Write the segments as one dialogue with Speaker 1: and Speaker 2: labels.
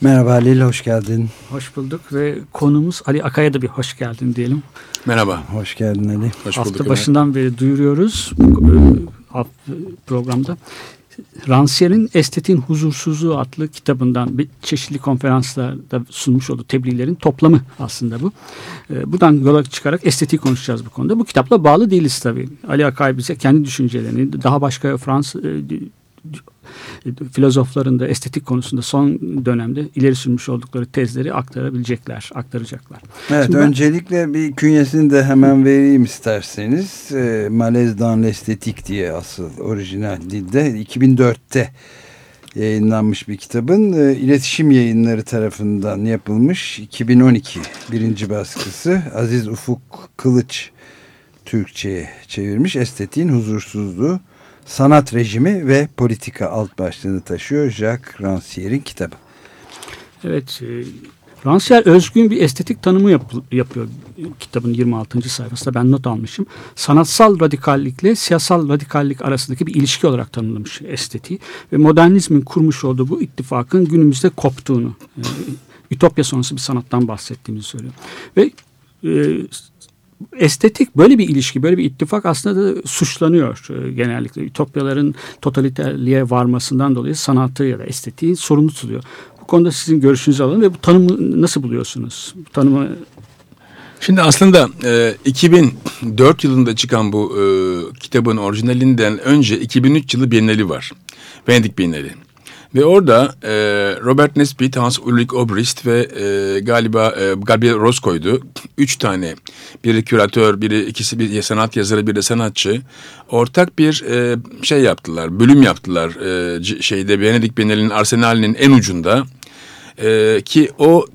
Speaker 1: Merhaba Halil, hoş geldin.
Speaker 2: Hoş bulduk ve konumuz Ali Akay'a da bir hoş geldin diyelim.
Speaker 3: Merhaba.
Speaker 1: Hoş geldin Ali.
Speaker 3: Hoş
Speaker 2: Hafta
Speaker 3: bulduk.
Speaker 2: başından beri duyuruyoruz e, programda. Rancière'in Estetiğin Huzursuzluğu adlı kitabından bir çeşitli konferanslarda sunmuş olduğu tebliğlerin toplamı aslında bu. E, Buradan yola çıkarak estetiği konuşacağız bu konuda. Bu kitapla bağlı değiliz tabii. Ali Akay bize kendi düşüncelerini, daha başka Fransız e, filozofların da estetik konusunda son dönemde ileri sürmüş oldukları tezleri aktarabilecekler, aktaracaklar.
Speaker 1: Evet,
Speaker 2: Şimdi ben-
Speaker 1: öncelikle bir künyesini de hemen vereyim isterseniz. E, Malaise dans l'esthétique diye asıl orijinal dilde 2004'te yayınlanmış bir kitabın e, iletişim yayınları tarafından yapılmış 2012 birinci baskısı Aziz Ufuk Kılıç Türkçe'ye çevirmiş estetiğin huzursuzluğu sanat rejimi ve politika alt başlığını taşıyor Jacques Rancière'in kitabı.
Speaker 2: Evet, e, Rancière özgün bir estetik tanımı yap- yapıyor kitabın 26. sayfasında ben not almışım. Sanatsal radikallikle siyasal radikallik arasındaki bir ilişki olarak tanımlamış estetiği ve modernizmin kurmuş olduğu bu ittifakın günümüzde koptuğunu, e, ütopya sonrası bir sanattan bahsettiğimizi söylüyor. Ve e, estetik böyle bir ilişki, böyle bir ittifak aslında da suçlanıyor e, genellikle. Ütopyaların totaliterliğe varmasından dolayı sanatı ya da estetiği sorumlu tutuluyor. Bu konuda sizin görüşünüzü alalım ve bu tanımı nasıl buluyorsunuz? Bu tanımı
Speaker 3: Şimdi aslında e, 2004 yılında çıkan bu e, kitabın orijinalinden önce 2003 yılı Biennale var. Venedik Biennale. Ve orada e, Robert Nesbitt, Hans Ulrich Obrist ve e, galiba e, Gabriel Roscoe'ydu. Üç tane, biri küratör, biri ikisi bir sanat yazarı, biri de sanatçı. Ortak bir e, şey yaptılar, bölüm yaptılar e, şeyde Venedik Biennale'nin arsenalinin en ucunda. Ee, ki o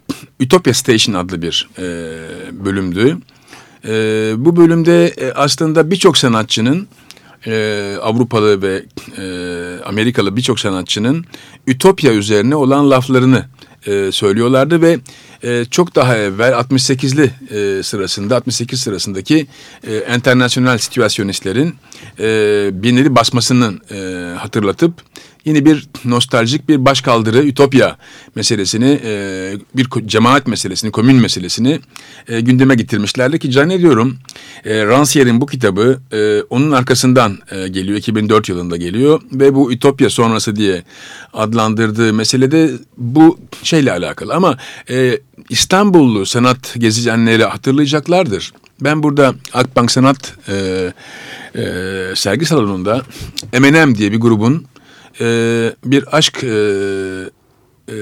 Speaker 3: Utopia Station adlı bir e, bölümdü. E, bu bölümde e, aslında birçok sanatçının e, Avrupalı ve e, Amerikalı birçok sanatçının Ütopya üzerine olan laflarını e, söylüyorlardı ve e, çok daha evvel 68'li e, sırasında 68 sırasındaki e, situasyonistlerin e, binleri basmasının e, hatırlatıp yine bir nostaljik bir başkaldırı Ütopya meselesini e, bir cemaat meselesini komün meselesini e, gündeme getirmişlerdi ki zannediyorum e, Rancière'in bu kitabı e, onun arkasından e, geliyor 2004 yılında geliyor ve bu Ütopya sonrası diye adlandırdığı meselede bu şeyle alakalı ama e, İstanbullu sanat gezegenleri hatırlayacaklardır. Ben burada Akbank Sanat e, e, sergi salonunda M&M diye bir grubun e, bir aşk e, e,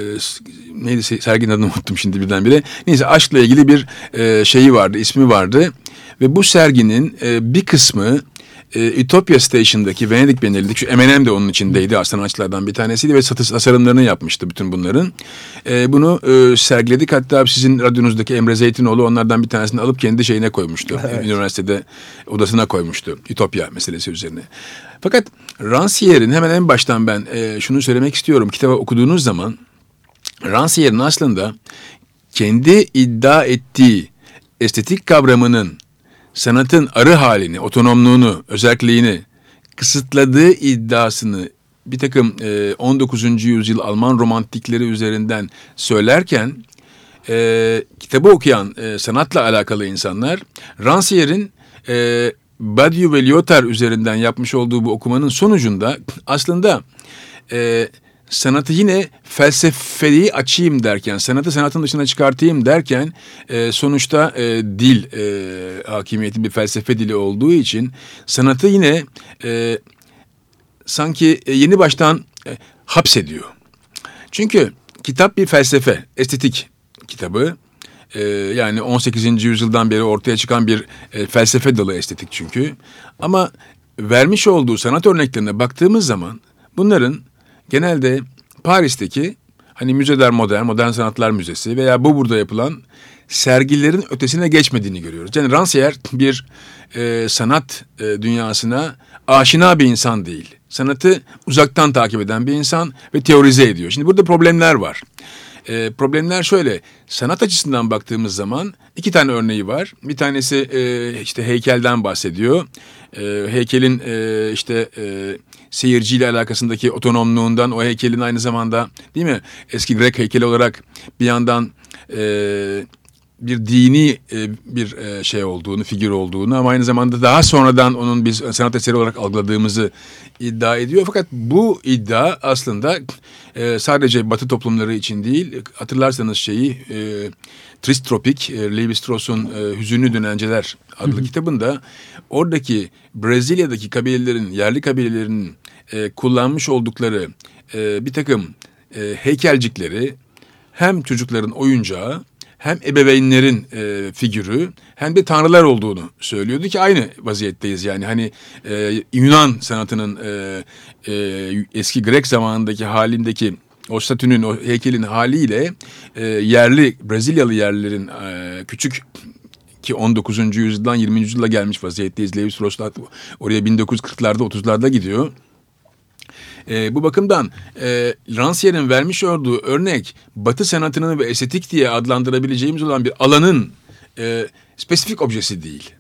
Speaker 3: neydi se- serginin adını unuttum şimdi birdenbire. Neyse aşkla ilgili bir e, şeyi vardı, ismi vardı. Ve bu serginin e, bir kısmı e, Utopia Station'daki Venedik Bienali'deki şu M&M de onun içindeydi sanatçılardan bir tanesiydi ve satış tasarımlarını yapmıştı bütün bunların. E, bunu e, sergiledik hatta sizin radyonuzdaki Emre Zeytinoğlu onlardan bir tanesini alıp kendi şeyine koymuştu. Üniversitede odasına koymuştu Ütopya meselesi üzerine. Fakat Rancière'in hemen en baştan ben e, şunu söylemek istiyorum. Kitabı okuduğunuz zaman Rancière'in aslında kendi iddia ettiği estetik kavramının sanatın arı halini, otonomluğunu, özelliğini kısıtladığı iddiasını bir takım e, 19. yüzyıl Alman romantikleri üzerinden söylerken e, kitabı okuyan e, sanatla alakalı insanlar Rancière'in e, Badiou ve Lyotard üzerinden yapmış olduğu bu okumanın sonucunda aslında e, sanatı yine felsefeyi açayım derken, sanatı sanatın dışına çıkartayım derken e, sonuçta e, dil e, hakimiyeti bir felsefe dili olduğu için sanatı yine e, sanki e, yeni baştan e, hapsediyor. Çünkü kitap bir felsefe, estetik kitabı. E, yani 18. yüzyıldan beri ortaya çıkan bir e, felsefe dalı estetik çünkü. Ama vermiş olduğu sanat örneklerine baktığımız zaman bunların genelde Paris'teki hani müzeler modern, modern sanatlar müzesi veya bu burada yapılan sergilerin ötesine geçmediğini görüyoruz. Yani Rancière bir e, sanat e, dünyasına aşina bir insan değil. Sanatı uzaktan takip eden bir insan ve teorize ediyor. Şimdi burada problemler var. E, problemler şöyle. Sanat açısından baktığımız zaman iki tane örneği var. Bir tanesi e, işte heykelden bahsediyor. E, heykelin e, işte e, seyirciyle alakasındaki otonomluğundan o heykelin aynı zamanda değil mi eski Grek heykeli olarak bir yandan e, bir dini e, bir e, şey olduğunu, figür olduğunu ama aynı zamanda daha sonradan onun biz sanat eseri olarak algıladığımızı iddia ediyor. Fakat bu iddia aslında e, sadece Batı toplumları için değil, hatırlarsanız şeyi e, Tristropik, e, Levi Strauss'un e, Hüzünlü Dönenceler adlı kitabında oradaki Brezilya'daki kabilelerin, yerli kabilelerin e, kullanmış oldukları e, bir takım e, heykelcikleri hem çocukların oyuncağı hem ebeveynlerin e, figürü hem de tanrılar olduğunu söylüyordu ki aynı vaziyetteyiz. Yani hani e, Yunan sanatının e, e, eski Grek zamanındaki halindeki o statünün o heykelin haliyle e, yerli Brezilyalı yerlilerin e, küçük ki 19. yüzyıldan 20. yüzyıla gelmiş vaziyetteyiz. Levi Strauss oraya 1940'larda 30'larda gidiyor. E, bu bakımdan e, Rancière'in vermiş olduğu örnek Batı sanatının ve estetik diye adlandırabileceğimiz olan bir alanın e, spesifik objesi değil.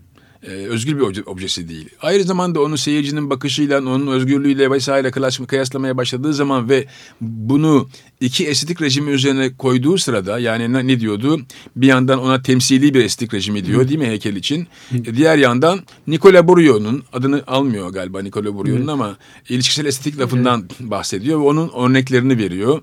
Speaker 3: E, özgür bir obje, objesi değil. Aynı zamanda onu seyircinin bakışıyla, onun özgürlüğüyle vesaire kıyaslamaya başladığı zaman ve bunu iki estetik rejimi üzerine koyduğu sırada yani ne, ne diyordu? Bir yandan ona temsili bir estetik rejimi diyor değil mi heykel için? E, diğer yandan Nicola Burio'nun adını almıyor galiba Nicola Burio'nun ama ilişkisel estetik lafından bahsediyor ve onun örneklerini veriyor.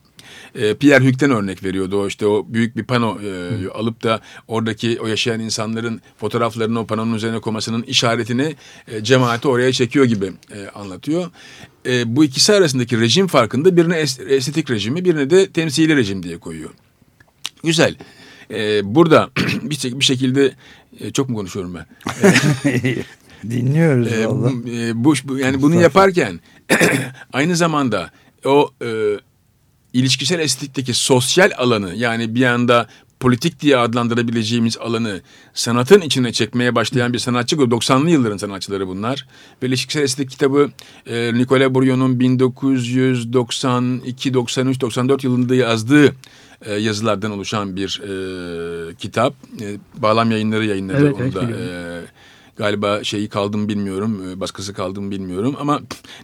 Speaker 3: E, Pierre Hugues'ten örnek veriyordu o işte o büyük bir pano e, alıp da oradaki o yaşayan insanların fotoğraflarını o panonun üzerine koymasının işaretini e, cemaati oraya çekiyor gibi e, anlatıyor. E, bu ikisi arasındaki rejim farkında birine es- estetik rejimi birine de temsili rejim diye koyuyor. Güzel. E, burada bir, şekilde e, çok mu konuşuyorum ben?
Speaker 1: Dinliyoruz
Speaker 3: E,
Speaker 1: valla.
Speaker 3: bu- e, bu, bu- yani bunu yaparken aynı zamanda o e, ilişkisel estetikteki sosyal alanı yani bir yanda politik diye adlandırabileceğimiz alanı sanatın içine çekmeye başlayan bir sanatçı grubu. 90'lı yılların sanatçıları bunlar. Ve ilişkisel estetik kitabı e, Nicolas Bourion'un 1992, 93, 94 yılında yazdığı e, yazılardan oluşan bir e, kitap. E, Bağlam yayınları yayınladı
Speaker 2: Evet,
Speaker 3: onu
Speaker 2: evet,
Speaker 3: da.
Speaker 2: biliyorum.
Speaker 3: E, galiba şeyi kaldım bilmiyorum, e, baskısı kaldım bilmiyorum ama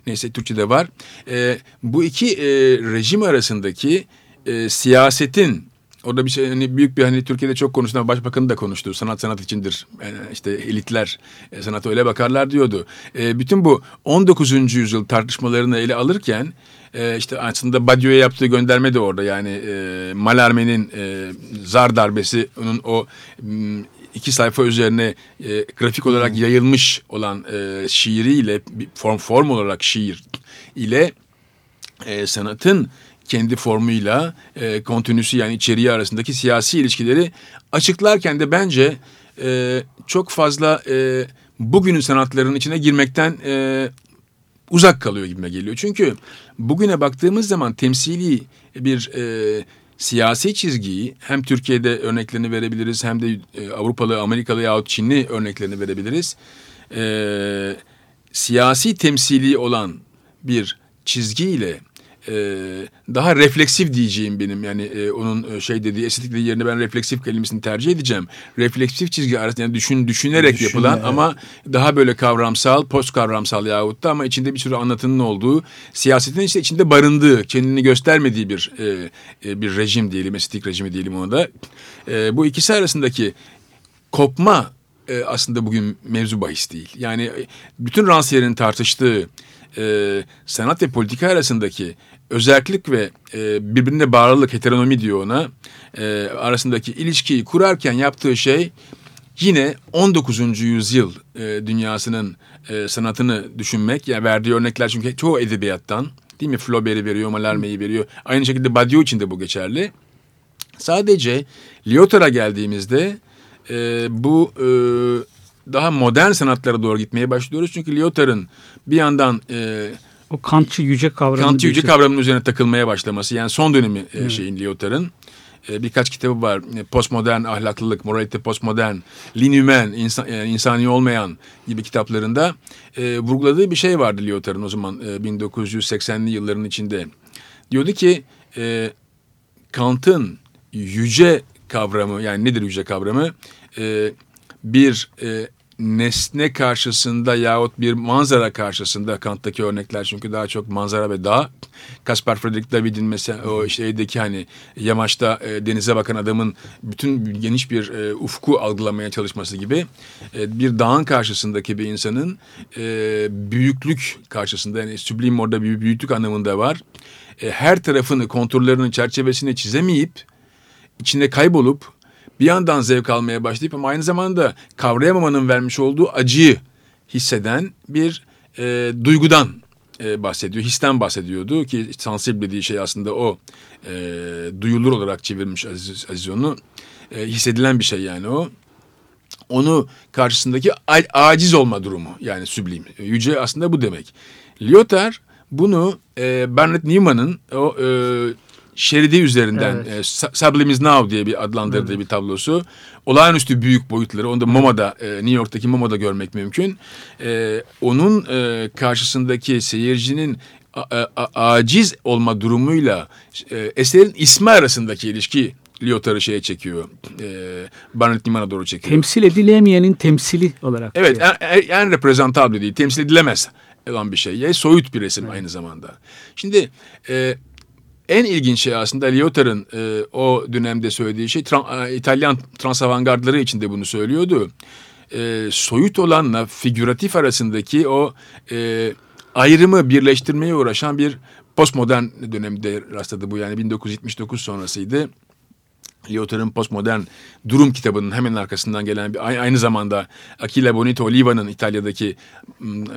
Speaker 3: neyse Türkçe'de var. E, bu iki e, rejim arasındaki e, siyasetin Orada bir şey hani büyük bir hani Türkiye'de çok konuşulan başbakanı da konuştu. Sanat sanat içindir. Yani işte elitler e, sanata öyle bakarlar diyordu. E, bütün bu 19. yüzyıl tartışmalarını ele alırken e, işte aslında Badiou'ya yaptığı gönderme de orada. Yani e, Malarme'nin e, zar darbesi onun o iki sayfa üzerine e, grafik olarak yayılmış olan e, şiiriyle form form olarak şiir ile e, sanatın kendi formuyla e, kontinüsü yani içeriği arasındaki siyasi ilişkileri açıklarken de bence e, çok fazla e, bugünün sanatlarının içine girmekten e, uzak kalıyor gibime geliyor. Çünkü bugüne baktığımız zaman temsili bir e, siyasi çizgiyi hem Türkiye'de örneklerini verebiliriz hem de e, Avrupalı, Amerikalı yahut Çinli örneklerini verebiliriz. E, siyasi temsili olan bir çizgiyle e, daha refleksif diyeceğim benim yani e, onun e, şey dediği estetik dediği yerine ben refleksif kelimesini tercih edeceğim. Refleksif çizgi arasında yani düşün düşünerek
Speaker 1: Düşünme,
Speaker 3: yapılan
Speaker 1: evet.
Speaker 3: ama daha böyle kavramsal, post kavramsal yahut da ama içinde bir sürü anlatının olduğu, siyasetin işte içinde barındığı, kendini göstermediği bir e, e, bir rejim diyelim, estetik rejimi diyelim ona da. E, bu ikisi arasındaki kopma e, aslında bugün mevzu bahis değil. Yani e, bütün Rancière'in tartıştığı e, sanat ve politika arasındaki özellik ve e, birbirine bağlılık, heteronomi diyor ona, e, arasındaki ilişkiyi kurarken yaptığı şey yine 19. yüzyıl e, dünyasının e, sanatını düşünmek. Yani verdiği örnekler çünkü çoğu edebiyattan değil mi? Flaubert'i veriyor, Mallarmé'yi veriyor. Aynı şekilde Badiou için de bu geçerli. Sadece Lyotard'a geldiğimizde e, bu e, daha modern sanatlara doğru gitmeye başlıyoruz. Çünkü Lyotard'ın bir yandan e,
Speaker 2: O kantçı yüce kavramı.
Speaker 3: Kantçı yüce kavramının üzerine takılmaya başlaması. Yani son dönemi e, şeyin Lyotard'ın. E, birkaç kitabı var. E, Postmodern ahlaklılık, moralite postmodern, l'inhumain, insan, yani insani olmayan gibi kitaplarında e, vurguladığı bir şey vardı Lyotard'ın o zaman e, 1980'li yılların içinde. Diyordu ki e, Kant'ın yüce kavramı yani nedir yüce kavramı? E, bir e, nesne karşısında yahut bir manzara karşısında Kant'taki örnekler çünkü daha çok manzara ve dağ. Caspar Friedrich David'in mesela o işte evdeki hani yamaçta e, denize bakan adamın bütün geniş bir e, ufku algılamaya çalışması gibi e, bir dağın karşısındaki bir insanın e, büyüklük karşısında yani süblim orada büyüklük anlamında var. E, her tarafını konturlarının çerçevesine çizemeyip içinde kaybolup bir yandan zevk almaya başlayıp ama aynı zamanda kavrayamamanın vermiş olduğu acıyı hisseden bir e, duygudan e, bahsediyor. Histen bahsediyordu ki sensible dediği şey aslında o e, duyulur olarak çevirmiş Aziz, Aziz onu. E, hissedilen bir şey yani o. Onu karşısındaki aciz olma durumu yani süblim. Yüce aslında bu demek. Lyotard bunu e, Bernard Newman'ın o e, şeridi üzerinden
Speaker 2: Evet.
Speaker 3: e, Sublime is Now diye bir adlandırdığı bir tablosu. Olağanüstü büyük boyutları. Onu da MoMA'da, e, New York'taki MoMA'da görmek mümkün. E, onun e, karşısındaki seyircinin a- a- aciz olma durumuyla e, eserin ismi arasındaki ilişki Lyotard'ı şeye çekiyor. E, Bernard Newman'a doğru çekiyor.
Speaker 2: Temsil edilemeyenin temsili olarak.
Speaker 3: Evet
Speaker 2: diyor.
Speaker 3: en, en, en reprezentable değil. Temsil edilemez olan bir şey. Ya, soyut bir resim aynı zamanda. Şimdi e, en ilginç şey aslında Lyotard'ın e, o dönemde söylediği şey Tran- e, İtalyan transavangardları içinde bunu söylüyordu. E, soyut olanla figüratif arasındaki o e, ayrımı birleştirmeye uğraşan bir postmodern dönemde rastladı bu yani 1979 sonrasıydı. Lyotard'ın postmodern durum kitabının hemen arkasından gelen bir ay- aynı zamanda Achille Bonito Oliva'nın İtalya'daki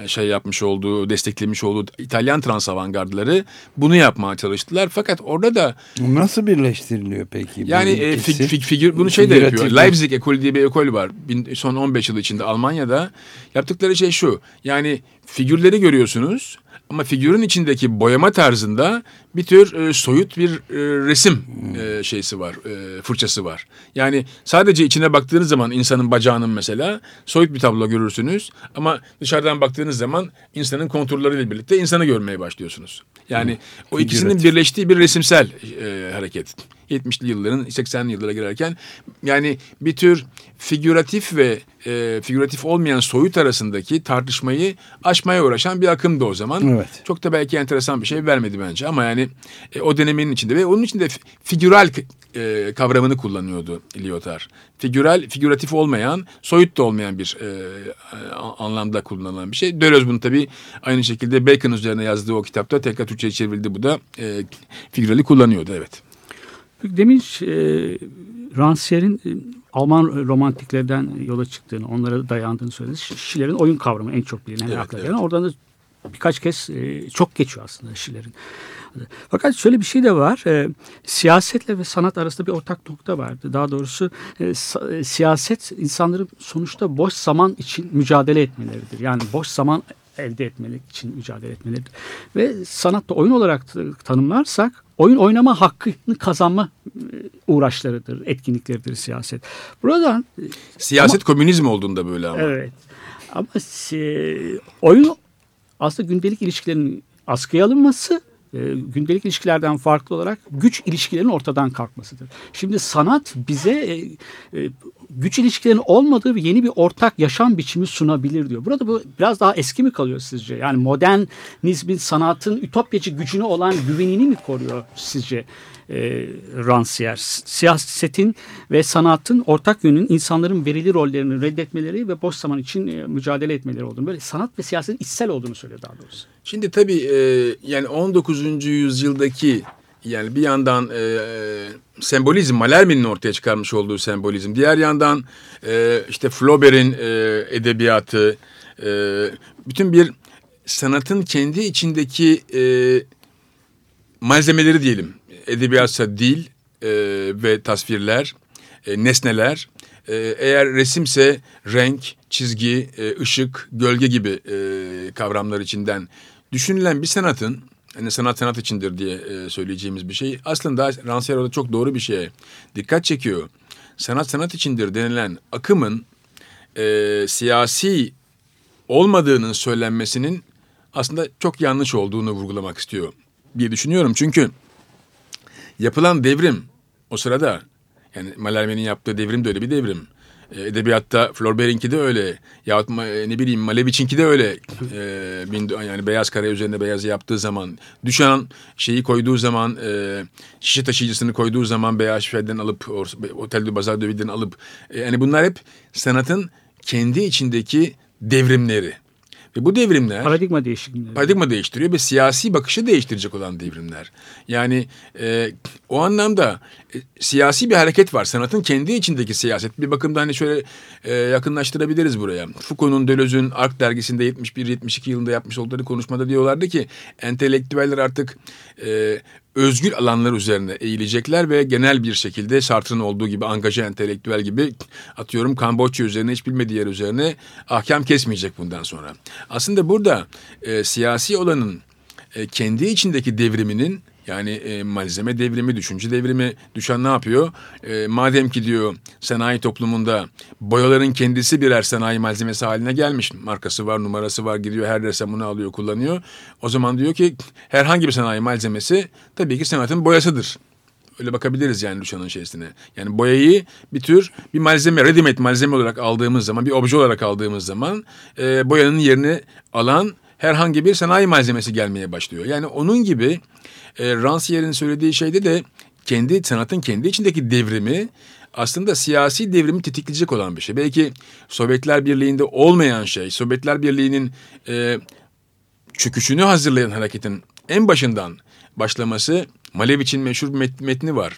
Speaker 3: şey yapmış olduğu, desteklemiş olduğu İtalyan transavangardları bunu yapmaya çalıştılar. Fakat orada da
Speaker 1: Nasıl birleştiriliyor peki?
Speaker 3: yani e, fig- fig- figür bunu şey de yapıyor. Leipzig ekolü diye bir ekol var. Bin- son 15 yıl içinde Almanya'da yaptıkları şey şu. Yani figürleri görüyorsunuz ama figürün içindeki boyama tarzında bir tür e, soyut bir e, resim e, şeysi var, e, fırçası var. Yani sadece içine baktığınız zaman insanın bacağının mesela soyut bir tablo görürsünüz ama dışarıdan baktığınız zaman insanın konturlarıyla birlikte insanı görmeye başlıyorsunuz. Yani o ikisinin
Speaker 1: Figüratif.
Speaker 3: birleştiği bir resimsel e, hareket. 70'li yılların 80'li yıllara girerken yani bir tür figüratif ve e, figüratif olmayan soyut arasındaki tartışmayı aşmaya uğraşan bir akımdı o zaman.
Speaker 1: Evet.
Speaker 3: Çok da belki enteresan bir şey vermedi bence ama yani e, o dönemin içinde ve onun içinde fi- figüral e, kavramını kullanıyordu Lyotard. Figüral, figüratif olmayan, soyut da olmayan bir e, anlamda kullanılan bir şey. Deleuze bunu tabii aynı şekilde Bacon üzerine yazdığı o kitapta tekrar Türkçe'ye çevrildi. Bu da e, figürali kullanıyordu evet.
Speaker 2: Demin e, Rancière'in e, Alman romantiklerden yola çıktığını, onlara dayandığını söyledi. Schiller'in oyun kavramı en çok bilinen
Speaker 3: Evet,
Speaker 2: akla
Speaker 3: evet.
Speaker 2: gelen. Oradan da birkaç kez e, çok geçiyor aslında Schiller'in. Fakat şöyle bir şey de var. E, siyasetle ve sanat arasında bir ortak nokta vardı. Daha doğrusu e, e, siyaset insanların sonuçta boş zaman için mücadele etmeleridir. Yani boş zaman elde etmelik için mücadele etmeleridir. Ve sanatta oyun olarak tanımlarsak oyun oynama hakkını kazanma e, uğraşlarıdır, etkinlikleridir siyaset. Buradan e,
Speaker 3: Siyaset komünizm olduğunda böyle ama.
Speaker 2: Evet. Ama e, oyun aslında gündelik ilişkilerin askıya alınması e, gündelik ilişkilerden farklı olarak güç ilişkilerinin ortadan kalkmasıdır. Şimdi sanat bize e, e, güç ilişkilerinin olmadığı bir yeni bir ortak yaşam biçimi sunabilir diyor. Burada bu biraz daha eski mi kalıyor sizce? Yani modernizmin sanatın ütopyacı gücüne olan güvenini mi koruyor sizce? e, Rancière. Siyasetin ve sanatın ortak yönünün insanların verili rollerini reddetmeleri ve boş zaman için e, mücadele etmeleri olduğunu. Böyle sanat ve siyasetin içsel olduğunu söylüyor daha doğrusu.
Speaker 3: Şimdi tabii e, yani 19. yüzyıldaki yani bir yandan e, sembolizm, Malhermi'nin ortaya çıkarmış olduğu sembolizm. Diğer yandan e, işte Flaubert'in e, edebiyatı, e, bütün bir sanatın kendi içindeki e, malzemeleri diyelim. Edebiyatsa dil e, ve tasvirler, e, nesneler. E, eğer resimse renk, çizgi, e, ışık, gölge gibi e, kavramlar içinden düşünülen bir sanatın hani sanat sanat içindir diye e, söyleyeceğimiz bir şey aslında Rancière orada çok doğru bir şeye dikkat çekiyor. Sanat sanat içindir denilen akımın e, siyasi olmadığının söylenmesinin aslında çok yanlış olduğunu vurgulamak istiyor diye düşünüyorum. Çünkü yapılan devrim o sırada yani Mallarmé'nin yaptığı devrim de öyle bir devrim. E, Edebiyatta Flaubert'inki de öyle. Yahut e, ne bileyim Malevich'inki de öyle. E, yani beyaz kare üzerine beyazı yaptığı zaman. Düşen şeyi koyduğu zaman e, şişe taşıyıcısını koyduğu zaman beyaz şifreden alıp Otel de Bazar de Ville'den alıp e, yani bunlar hep sanatın kendi içindeki devrimleri. Ve bu devrimler
Speaker 2: Paradigma değişikliği.
Speaker 3: paradigma değiştiriyor ve siyasi bakışı değiştirecek olan devrimler. Yani e, o anlamda e, siyasi bir hareket var. Sanatın kendi içindeki siyaset. Bir bakımda hani şöyle e, yakınlaştırabiliriz buraya. Foucault'un Deleuze'ün Ark dergisinde 71-72 yılında yapmış oldukları konuşmada diyorlardı ki entelektüeller artık e, özgür alanlar üzerine eğilecekler ve genel bir şekilde Sartre'ın olduğu gibi angaje entelektüel gibi atıyorum Kamboçya üzerine hiç bilmediği yer üzerine ahkam kesmeyecek bundan sonra. Aslında burada e, siyasi olanın e, kendi içindeki devriminin yani e, malzeme devrimi, düşünce devrimi düşen ne yapıyor? E, madem ki diyor sanayi toplumunda boyaların kendisi birer sanayi malzemesi haline gelmiş. Markası var, numarası var, gidiyor her ressam bunu alıyor, kullanıyor. O zaman diyor ki herhangi bir sanayi malzemesi tabii ki sanatın boyasıdır. Öyle bakabiliriz yani Duchamp'ın şeysine. Yani boyayı bir tür bir malzeme, ready malzeme olarak aldığımız zaman, bir obje olarak aldığımız zaman e, boyanın yerini alan herhangi bir sanayi malzemesi gelmeye başlıyor. Yani onun gibi e, Rancière'in söylediği şeyde de kendi sanatın kendi içindeki devrimi aslında siyasi devrimi tetikleyecek olan bir şey. Belki Sovyetler Birliği'nde olmayan şey, Sovyetler Birliği'nin e, çöküşünü hazırlayan hareketin en başından başlaması Malevich'in meşhur metni var.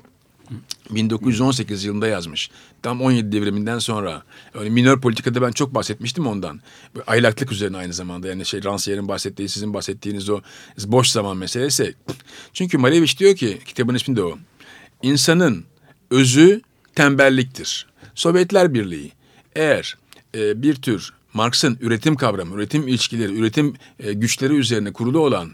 Speaker 3: 1918 yılında yazmış. Tam 17 devriminden sonra. Yani minör politikada ben çok bahsetmiştim ondan. Böyle aylaklık üzerine aynı zamanda. Yani şey Rancière'in bahsettiği, sizin bahsettiğiniz o boş zaman meselesi. Çünkü Malevich diyor ki, kitabın ismi de o. İnsanın özü tembelliktir. Sovyetler Birliği eğer e, bir tür Marx'ın üretim kavramı, üretim ilişkileri, üretim e, güçleri üzerine kurulu olan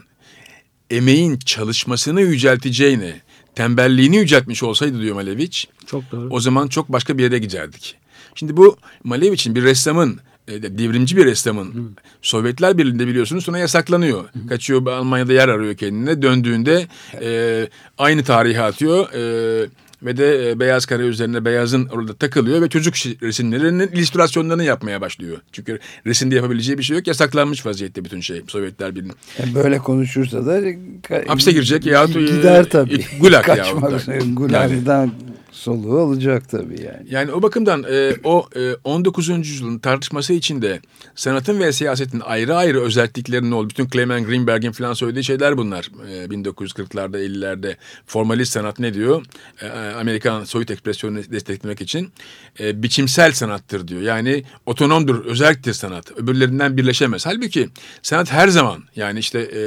Speaker 3: emeğin çalışmasını yücelteceğini, tembelliğini yüceltmiş olsaydı diyor Malevich,
Speaker 2: Çok doğru.
Speaker 3: o zaman çok başka bir yere giderdik. Şimdi bu Malevich'in bir ressamın, e, devrimci bir ressamın Sovyetler Birliği'nde biliyorsunuz sonra yasaklanıyor. Kaçıyor Almanya'da yer arıyor kendine. Döndüğünde e, aynı tarihi atıyor. E, ve de e, beyaz kare üzerine beyazın orada takılıyor ve çocuk resimlerinin illüstrasyonlarını yapmaya başlıyor. Çünkü resimde yapabileceği bir şey yok. Yasaklanmış vaziyette bütün şey Sovyetler Birliği.
Speaker 1: E, Böyle konuşursa da
Speaker 3: Hapse girecek e,
Speaker 1: gider tabii.
Speaker 3: gulag yahut
Speaker 1: Kaçmak
Speaker 3: da.
Speaker 1: Soluğu olacak tabii yani.
Speaker 3: Yani o bakımdan e, o e, 19. yüzyılın tartışması içinde sanatın ve siyasetin ayrı ayrı özelliklerinin olduğu, bütün Clement Greenberg'in falan söylediği şeyler bunlar. E, 1940'larda 50'lerde formalist sanat ne diyor? E, Amerikan soyut ekspresyonunu desteklemek için e, biçimsel sanattır diyor. Yani otonomdur, özelliktir sanat. Öbürlerinden birleşemez. Halbuki sanat her zaman yani işte e,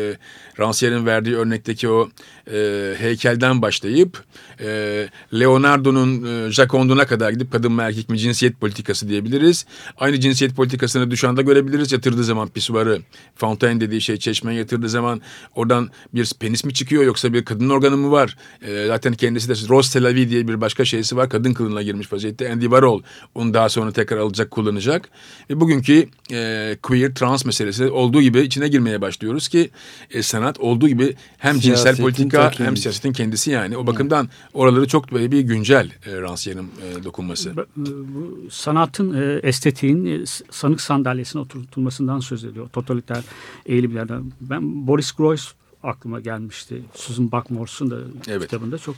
Speaker 3: Rancière'in verdiği örnekteki o e, heykelden başlayıp e, Leonardo'nun e, Jacond'una kadar gidip kadın mı erkek mi cinsiyet politikası diyebiliriz. Aynı cinsiyet politikasını Duchamp'da görebiliriz. Yatırdığı zaman pisuarı, Fontaine dediği şey çeşmeye yatırdığı zaman oradan bir penis mi çıkıyor yoksa bir kadın organı mı var? E, zaten kendisi de Rose Tel Aviv diye bir başka şeysi var. Kadın kılığına girmiş vaziyette. Andy Warhol onu daha sonra tekrar alacak kullanacak. Ve bugünkü e, queer trans meselesi olduğu gibi içine girmeye başlıyoruz ki e, sanat olduğu gibi hem cinsel
Speaker 1: Siyasetin
Speaker 3: politika
Speaker 1: ta
Speaker 3: hem siyasetin kendisi yani. O bakımdan oraları çok böyle bir güncel e, Rancière'in e, dokunması.
Speaker 2: Bu sanatın, e, estetiğin e, sanık sandalyesine oturtulmasından söz ediyor. Totaliter eğilimlerden. Ben Boris Groys aklıma gelmişti. Susan Buckmore'sun da
Speaker 3: Evet.
Speaker 2: kitabında çok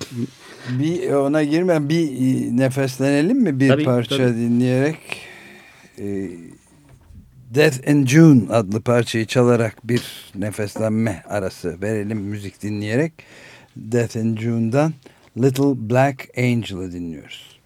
Speaker 1: Bir ona girme bir e, nefeslenelim mi bir
Speaker 2: Tabii,
Speaker 1: parça
Speaker 2: tabii.
Speaker 1: dinleyerek e, Death in June adlı parçayı çalarak bir nefeslenme arası verelim müzik dinleyerek Death in June'dan Little Black Angel'ı dinliyoruz.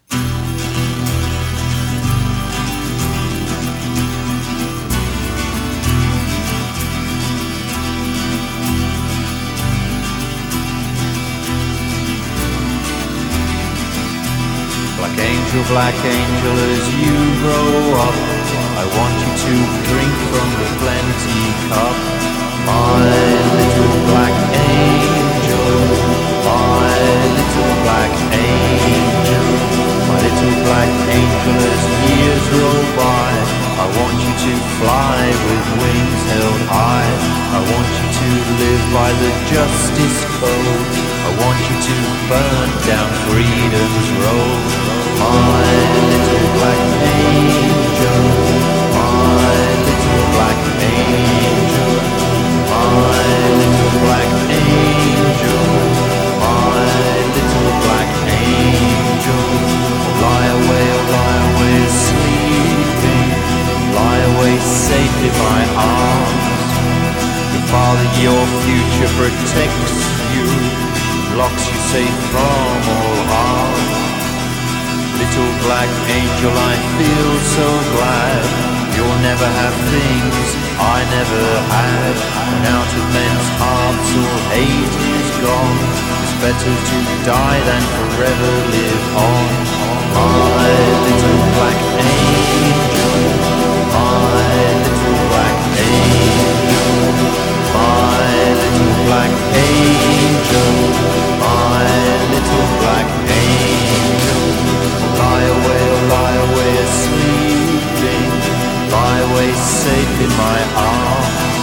Speaker 4: Black angel, black angel, as you grow up, I want you to drink from the plenty cup. my little black angel, my little black angel, my little black angel as years roll by. I want you to fly with wings held high. I want you to live by the justice code. I want you to burn down freedom's road. My little black angel, my little black angel, my little black angel, black angel, I feel so glad you'll never have things I never had. And out of men's hearts, all hate is gone. It's better to die than forever live on. My little black angel, Away safe in my arms.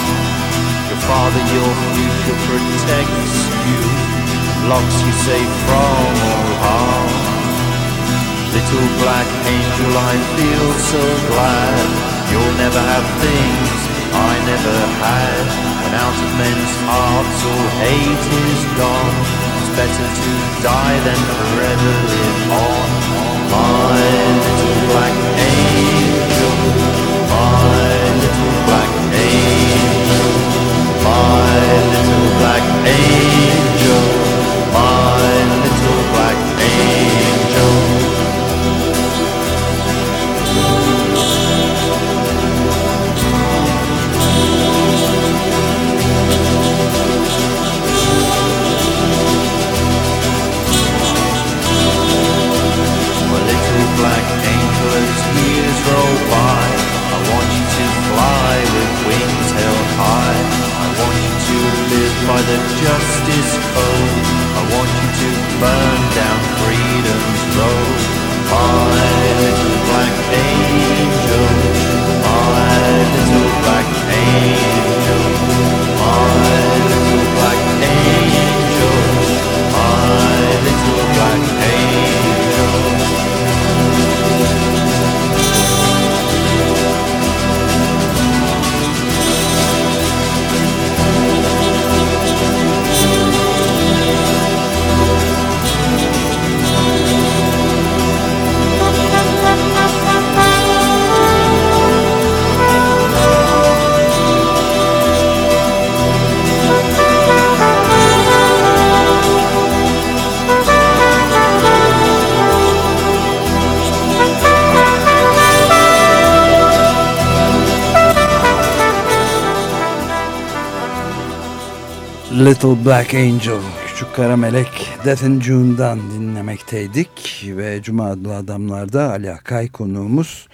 Speaker 4: Your father, your future protects you, locks you safe from all harm. Little black angel, I feel so glad you'll never have things I never had. And out of men's hearts, all hate is gone. It's better to die than forever live on. My little black angel, my little black angel, burn down freedom's road. My Little Black Angel,
Speaker 1: Küçük Kara Melek, Death and June'dan dinlemekteydik ve Cuma adlı adamlarda Ali Akay konuğumuz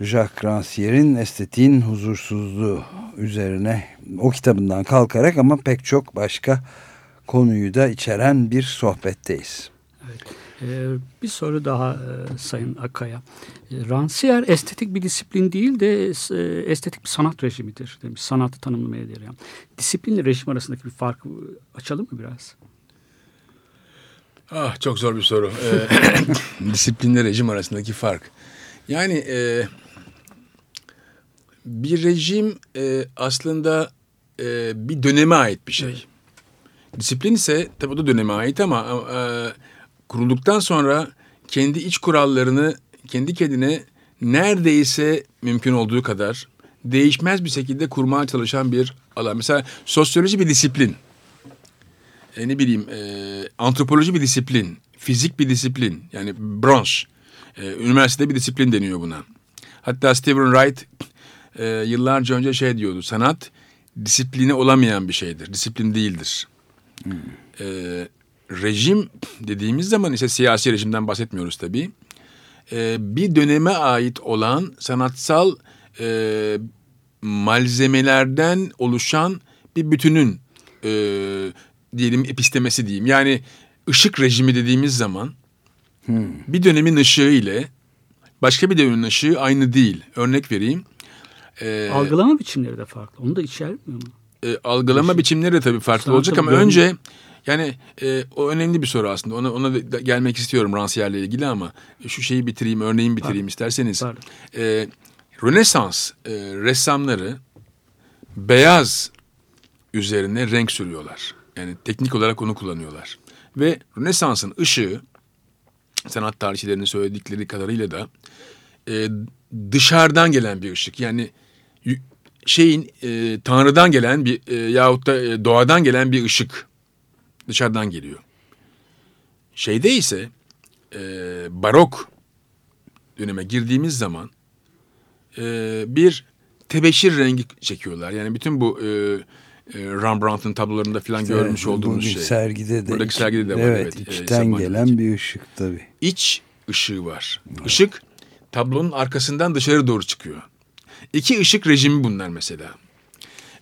Speaker 1: Jacques Rancier'in estetiğin huzursuzluğu üzerine o kitabından kalkarak ama pek çok başka konuyu da içeren bir sohbetteyiz.
Speaker 2: Ee, bir soru daha e, Sayın Akaya. E, Rancière estetik bir disiplin değil de e, estetik bir sanat rejimidir demiş. Sanatı tanımlamaya yarayan. Disiplinle rejim arasındaki bir farkı açalım mı biraz?
Speaker 3: Ah çok zor bir soru. Ee, disiplinle rejim arasındaki fark. Yani e, bir rejim e, aslında e, bir döneme ait bir şey. Disiplin ise tabii o da döneme ait ama e, kurulduktan sonra kendi iç kurallarını kendi kendine neredeyse mümkün olduğu kadar değişmez bir şekilde kurmaya çalışan bir alan. Mesela sosyoloji bir disiplin. E, ne bileyim e, antropoloji bir disiplin, fizik bir disiplin yani branş. E, üniversitede bir disiplin deniyor buna. Hatta Stephen Wright e, yıllarca önce şey diyordu sanat disiplini olamayan bir şeydir, disiplin değildir. E, rejim dediğimiz zaman ise siyasi rejimden bahsetmiyoruz tabii. E, bir döneme ait olan sanatsal e, malzemelerden oluşan bir bütünün e, diyelim epistemesi diyeyim. Yani ışık rejimi dediğimiz zaman bir dönemin ışığı ile başka bir dönemin ışığı aynı değil. Örnek vereyim. E,
Speaker 2: Algılama biçimleri de farklı. Onu da içermiyor mu?
Speaker 3: e, algılama biçimleri de tabii farklı
Speaker 2: Sanatı
Speaker 3: olacak ama
Speaker 2: bölüm-
Speaker 3: önce yani e, o önemli bir soru aslında. Ona ona da gelmek istiyorum Rancière'le ilgili ama şu şeyi bitireyim, örneğin bitireyim isterseniz.
Speaker 2: Pardon.
Speaker 3: E, Rönesans e, ressamları beyaz üzerine renk sürüyorlar. Yani teknik olarak onu kullanıyorlar. Ve Rönesans'ın ışığı sanat tarihçilerinin söyledikleri kadarıyla da e, dışarıdan gelen bir ışık. Yani şeyin e, Tanrı'dan gelen bir e, yahut da e, doğadan gelen bir ışık dışarıdan geliyor. Şeyde ise e, barok döneme girdiğimiz zaman e, bir tebeşir rengi çekiyorlar. Yani bütün bu e, e, Rembrandt'ın tablolarında falan görmüş olduğumuz şey.
Speaker 1: sergide de.
Speaker 3: Buradaki sergide de var,
Speaker 1: Evet,
Speaker 3: evet. Ee,
Speaker 1: içten
Speaker 3: Sabancı
Speaker 1: gelen
Speaker 3: için.
Speaker 1: bir ışık tabii.
Speaker 3: iç ışığı var. Işık tablonun arkasından dışarı doğru çıkıyor. İki ışık rejimi bunlar mesela.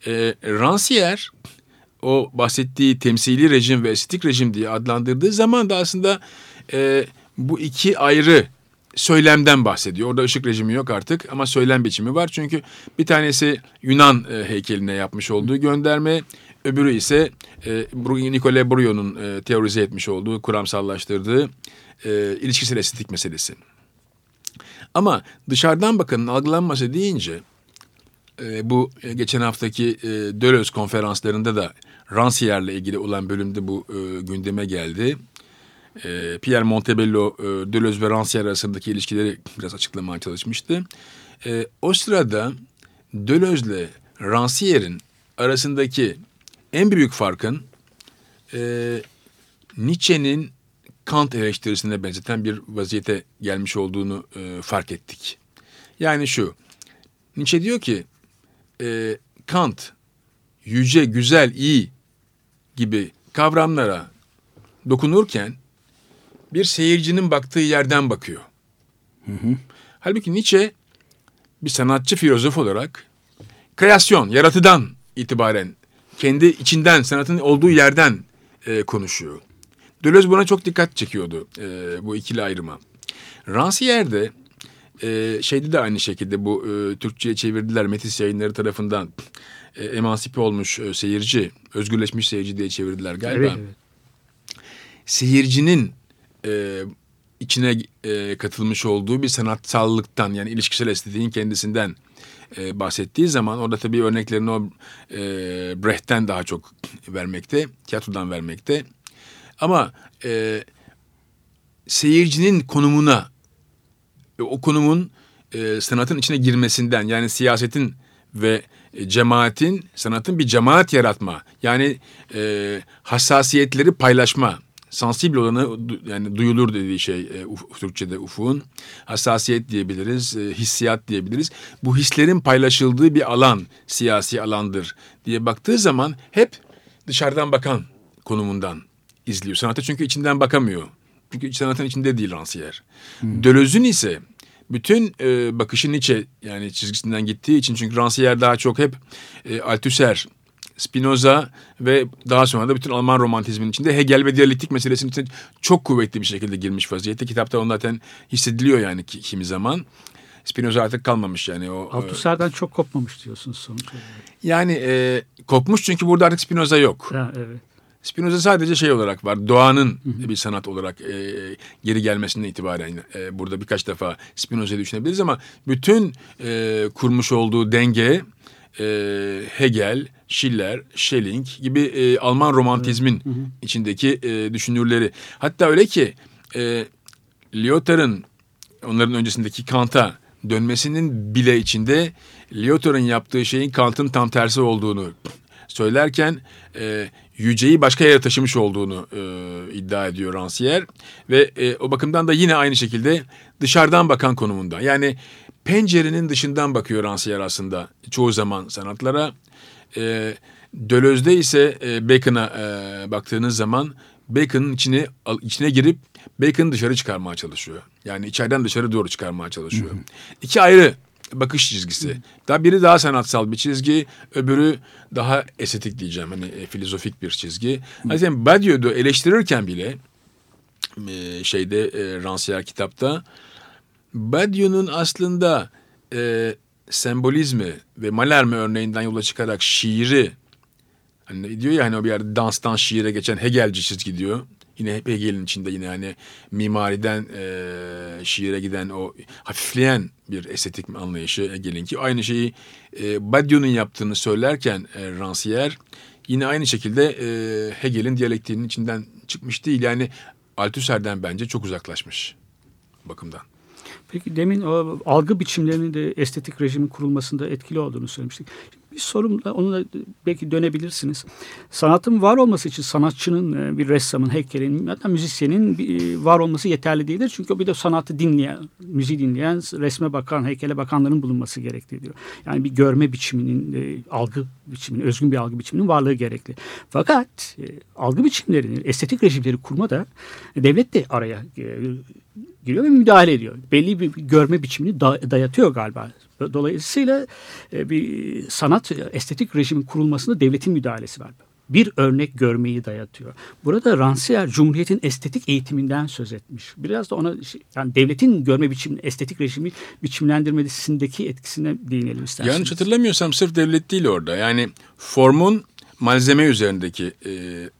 Speaker 3: E, Rancière o bahsettiği temsili rejim ve estetik rejim diye adlandırdığı zaman da aslında e, bu iki ayrı söylemden bahsediyor. Orada ışık rejimi yok artık ama söylem biçimi var. Çünkü bir tanesi Yunan e, heykeline yapmış olduğu gönderme, öbürü ise e, Nicole Bruyon'un e, teorize etmiş olduğu, kuramsallaştırdığı e, ilişkisel estetik meselesi. Ama dışarıdan bakanın algılanması deyince e, bu e, geçen haftaki e, Deleuze konferanslarında da Rancière'le ilgili olan bölümde bu e, gündeme geldi. E, Pierre Montebello e, Deleuze ve Rancière arasındaki ilişkileri biraz açıklamaya çalışmıştı. E, o sırada Deleuze'le Rancière'in arasındaki en büyük farkın e, Nietzsche'nin Kant eleştirisine benzeten bir vaziyete gelmiş olduğunu e, fark ettik. Yani şu, Nietzsche diyor ki e, Kant yüce, güzel, iyi gibi kavramlara dokunurken bir seyircinin baktığı yerden bakıyor. Halbuki Nietzsche bir sanatçı filozof olarak kreasyon, yaratıdan itibaren kendi içinden, sanatın olduğu yerden e, konuşuyor. Deleuze buna çok dikkat çekiyordu e, bu ikili ayrıma. Rancière de e, şeyde de aynı şekilde bu e, Türkçe'ye çevirdiler Metis yayınları tarafından e, emansipe olmuş e, seyirci, özgürleşmiş seyirci diye çevirdiler galiba.
Speaker 2: Evet, evet.
Speaker 3: Seyircinin e, içine e, katılmış olduğu bir sanatsallıktan yani ilişkisel estetiğin kendisinden e, bahsettiği zaman orada tabii örneklerini o e, Brecht'ten daha çok vermekte, tiyatrodan vermekte. Ama e, seyircinin konumuna e, o konumun e, sanatın içine girmesinden yani siyasetin ve cemaatin sanatın bir cemaat yaratma yani e, hassasiyetleri paylaşma sensibil olanı yani duyulur dediği şey e, uf- Türkçe'de ufuğun. Hassasiyet diyebiliriz e, hissiyat diyebiliriz. Bu hislerin paylaşıldığı bir alan siyasi alandır diye baktığı zaman hep dışarıdan bakan konumundan izliyor. Sanata çünkü içinden bakamıyor. Çünkü sanatın içinde değil Rancière. Deleuze'ün ise bütün e, bakışı Nietzsche yani çizgisinden gittiği için çünkü Rancière daha çok hep e, Althusser, Spinoza ve daha sonra da bütün Alman romantizmin içinde Hegel ve diyalektik meselesinin içine çok kuvvetli bir şekilde girmiş vaziyette. Kitapta onu zaten hissediliyor yani ki, kimi zaman. Spinoza artık kalmamış yani o. e,
Speaker 2: Althusser'den çok kopmamış diyorsunuz sonuç olarak.
Speaker 3: yani e, kopmuş çünkü burada artık Spinoza yok.
Speaker 2: Ha, evet.
Speaker 3: Spinoza sadece şey olarak var. Doğanın bir sanat olarak e, geri gelmesinden itibaren e, burada birkaç defa Spinoza'yı düşünebiliriz ama bütün e, kurmuş olduğu denge e, Hegel, Schiller, Schelling gibi e, Alman romantizmin içindeki e, düşünürleri. Hatta öyle ki e, Lyotard'ın onların öncesindeki Kant'a dönmesinin bile içinde Lyotard'ın yaptığı şeyin Kant'ın tam tersi olduğunu söylerken e, yüceyi başka yere taşımış olduğunu e, iddia ediyor Rancière ve e, o bakımdan da yine aynı şekilde dışarıdan bakan konumunda. Yani pencerenin dışından bakıyor Rancière aslında çoğu zaman sanatlara. E, Deleuze'de ise e, Bacon'a e, baktığınız zaman Bacon'ın içine içine girip Bacon'ı dışarı çıkarmaya çalışıyor. Yani içeriden dışarı doğru çıkarmaya çalışıyor. İki ayrı bakış çizgisi. Daha biri daha sanatsal bir çizgi, öbürü daha estetik diyeceğim. Hani e, filozofik bir çizgi. Zaten Badiou'da eleştirirken bile e, şeyde e, Rancière kitapta Badiou'nun aslında e, sembolizmi ve Malherme örneğinden yola çıkarak şiiri hani diyor ya hani o bir yerde danstan şiire geçen Hegelci çizgi diyor. Yine Hegel'in içinde yine hani mimariden e, şiire giden o hafifleyen bir estetik anlayışı Hegel'inki. Aynı şeyi e, Badiou'nun yaptığını söylerken e, Rancière yine aynı şekilde e, Hegel'in diyalektiğinin içinden çıkmış değil. Yani Althusser'den bence çok uzaklaşmış bakımdan.
Speaker 2: Peki demin o algı biçimlerinin de estetik rejimin kurulmasında etkili olduğunu söylemiştik. Bir sorum da onu da belki dönebilirsiniz. Sanatın var olması için sanatçının, e, bir ressamın, heykelin, hatta müzisyenin e, var olması yeterli değildir. Çünkü bir de sanatı dinleyen, müziği dinleyen, resme bakan, heykele bakanların bulunması gerekli diyor. Yani bir görme biçiminin, e, algı biçiminin, özgün bir algı biçiminin varlığı gerekli. Fakat algı biçimlerini, estetik rejimleri kurma da devlet de araya giriyor ve müdahale ediyor. Belli bir görme biçimini da- dayatıyor galiba. Dolayısıyla e, bir sanat e, estetik rejimin kurulmasında devletin müdahalesi var. Bir örnek görmeyi dayatıyor. Burada Rancière Cumhuriyet'in estetik eğitiminden söz etmiş. Biraz da ona şey- yani devletin görme biçimi, estetik rejimi biçimlendirmesindeki etkisine değinelim isterseniz.
Speaker 3: Yanlış hatırlamıyorsam sırf devlet değil orada. Yani formun malzeme üzerindeki e,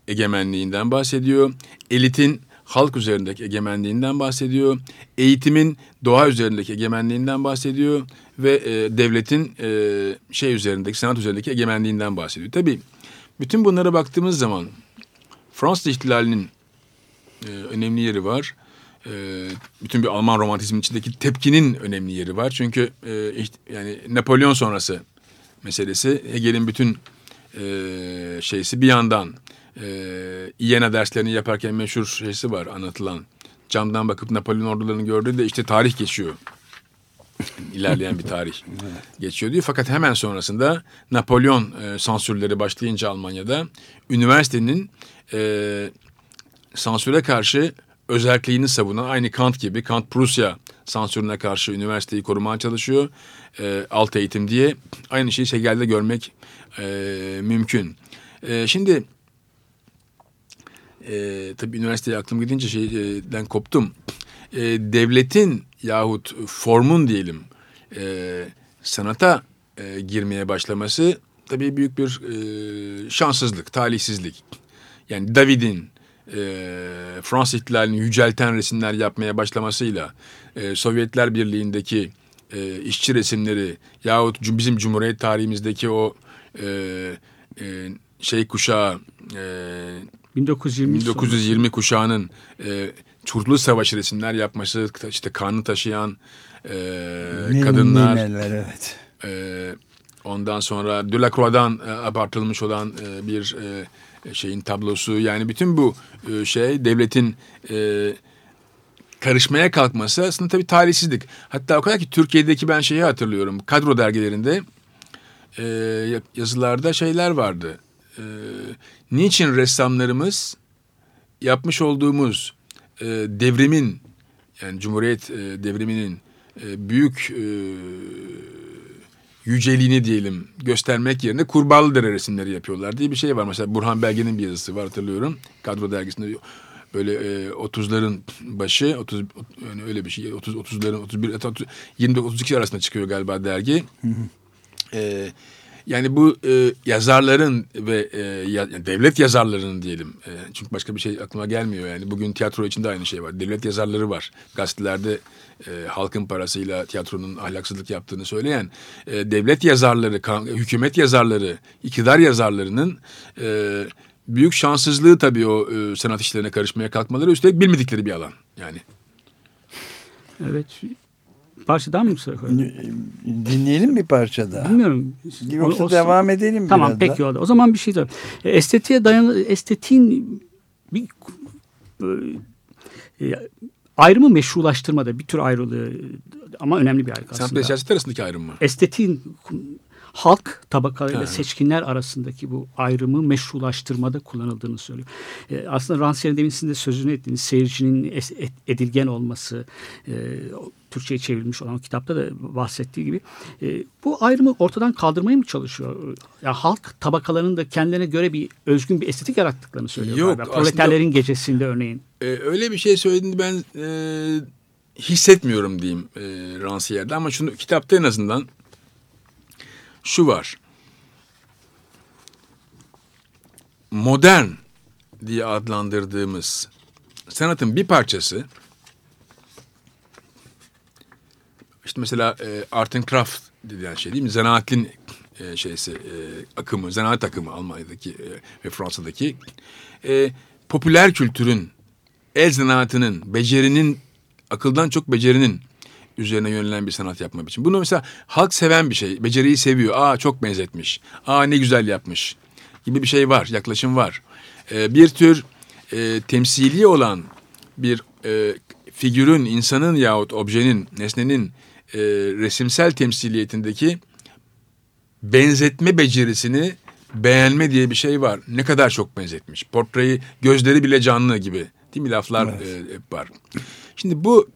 Speaker 3: egemenliğinden bahsediyor. Elitin halk üzerindeki egemenliğinden bahsediyor. Eğitimin doğa üzerindeki egemenliğinden bahsediyor ve e, devletin e, şey üzerindeki sanat üzerindeki egemenliğinden bahsediyor. Tabii bütün bunlara baktığımız zaman Fransız ihtilalinin e, önemli yeri var. E, bütün bir Alman romantizmin içindeki tepkinin önemli yeri var. Çünkü e, yani Napolyon sonrası meselesi Hegel'in bütün e, şeysi bir yandan e, İyena derslerini yaparken meşhur şeysi var anlatılan. Camdan bakıp Napolyon ordularını gördüğü de işte tarih geçiyor. İlerleyen bir tarih geçiyor diyor. Fakat hemen sonrasında Napolyon e, sansürleri başlayınca Almanya'da üniversitenin e, sansüre karşı özelliğini savunan aynı Kant gibi Kant Prusya sansürüne karşı üniversiteyi korumaya çalışıyor. E, alt eğitim diye aynı şeyi Hegel'de görmek e, mümkün. E, şimdi e, tabii üniversiteye aklım gidince şeyden koptum. E, devletin yahut formun diyelim e, sanata e, girmeye başlaması tabii büyük bir e, şanssızlık, talihsizlik. Yani David'in e, Fransız ihtilalini yücelten resimler yapmaya başlamasıyla e, Sovyetler Birliği'ndeki e, işçi resimleri yahut bizim Cumhuriyet tarihimizdeki o e, e, şey kuşağı e,
Speaker 2: 1920
Speaker 3: 1920 kuşağının e, Kurtuluş Savaşı resimler yapması, işte kanı taşıyan e,
Speaker 1: Ne-
Speaker 3: kadınlar,
Speaker 1: Neler evet.
Speaker 3: e, ondan sonra Delacroix'dan e, abartılmış olan e, bir e, şeyin tablosu. Yani bütün bu e, şey devletin e, karışmaya kalkması aslında tabii talihsizlik. Hatta o kadar ki Türkiye'deki ben şeyi hatırlıyorum. Kadro dergilerinde e, yazılarda şeyler vardı. E, niçin ressamlarımız yapmış olduğumuz e, devrimin yani Cumhuriyet e, devriminin e, büyük e, yüceliğini diyelim göstermek yerine Kurbağalıdere resimleri yapıyorlar diye bir şey var. Mesela Burhan Belge'nin bir yazısı var hatırlıyorum. Kadro dergisinde böyle e, 30'ların başı 30 yani öyle bir şey 30 30'ların 31 30, 20 32 arasında çıkıyor galiba dergi. E, yani bu e, yazarların ve e, ya- devlet yazarlarının diyelim. E, çünkü başka bir şey aklıma gelmiyor yani. Bugün tiyatro için de aynı şey var. Devlet yazarları var. Gazetelerde e, halkın parasıyla tiyatronun ahlaksızlık yaptığını söyleyen e, devlet yazarları, kan- hükümet yazarları, iktidar yazarlarının e, büyük şanssızlığı tabii o e, sanat işlerine karışmaya kalkmaları üstelik bilmedikleri bir alan yani.
Speaker 2: Evet. Parçadan mı sıra koyalım?
Speaker 1: Dinleyelim bir parça daha.
Speaker 2: Bilmiyorum.
Speaker 1: Yoksa
Speaker 2: O- o-
Speaker 1: devam edelim
Speaker 2: Tamam
Speaker 1: biraz
Speaker 2: peki
Speaker 1: da.
Speaker 2: o zaman bir şey söyleyeyim. E, Estetiğe dayalı estetiğin bir e, ayrımı meşrulaştırmada bir tür ayrılığı ama önemli bir ayrı
Speaker 3: Sanat ve
Speaker 2: aslında.
Speaker 3: siyaset arasındaki ayrım mı?
Speaker 2: Estetiğin halk tabakalarıyla
Speaker 3: Evet.
Speaker 2: seçkinler arasındaki bu ayrımı meşrulaştırmada kullanıldığını söylüyor. E, aslında Rancière'in demin sizin de sözünü ettiğiniz seyircinin es- et- edilgen olması, e, Türkçe'ye çevrilmiş olan kitapta da bahsettiği gibi e, bu ayrımı ortadan kaldırmaya mı çalışıyor? Ya halk tabakalarının da kendilerine göre bir özgün bir estetik yarattıklarını söylüyor.
Speaker 3: Yok,
Speaker 2: galiba.
Speaker 3: aslında-
Speaker 2: Proleterlerin gecesinde örneğin.
Speaker 3: Ee, öyle bir şey söylediğini ben e, hissetmiyorum diyeyim e, Rancière'de ama şunu kitapta en azından şu var. Modern diye adlandırdığımız sanatın bir parçası işte mesela e, art and craft denilen şey değil mi? Zanaatin e, şeysi e, akımı, zanaat akımı Almanya'daki e, ve Fransa'daki e, popüler kültürün el zanaatının, becerinin, akıldan çok becerinin üzerine yönelen bir sanat yapma biçimi. Bunu mesela halk seven bir şey. Beceriyi seviyor. Aa çok benzetmiş. Aa ne güzel yapmış. Gibi bir şey var. Yaklaşım var. Ee, bir tür e, temsili olan bir e, figürün, insanın yahut objenin, nesnenin e, resimsel temsiliyetindeki benzetme becerisini beğenme diye bir şey var. Ne kadar çok benzetmiş. Portreyi gözleri bile canlı gibi. Değil mi laflar e, hep var. Şimdi bu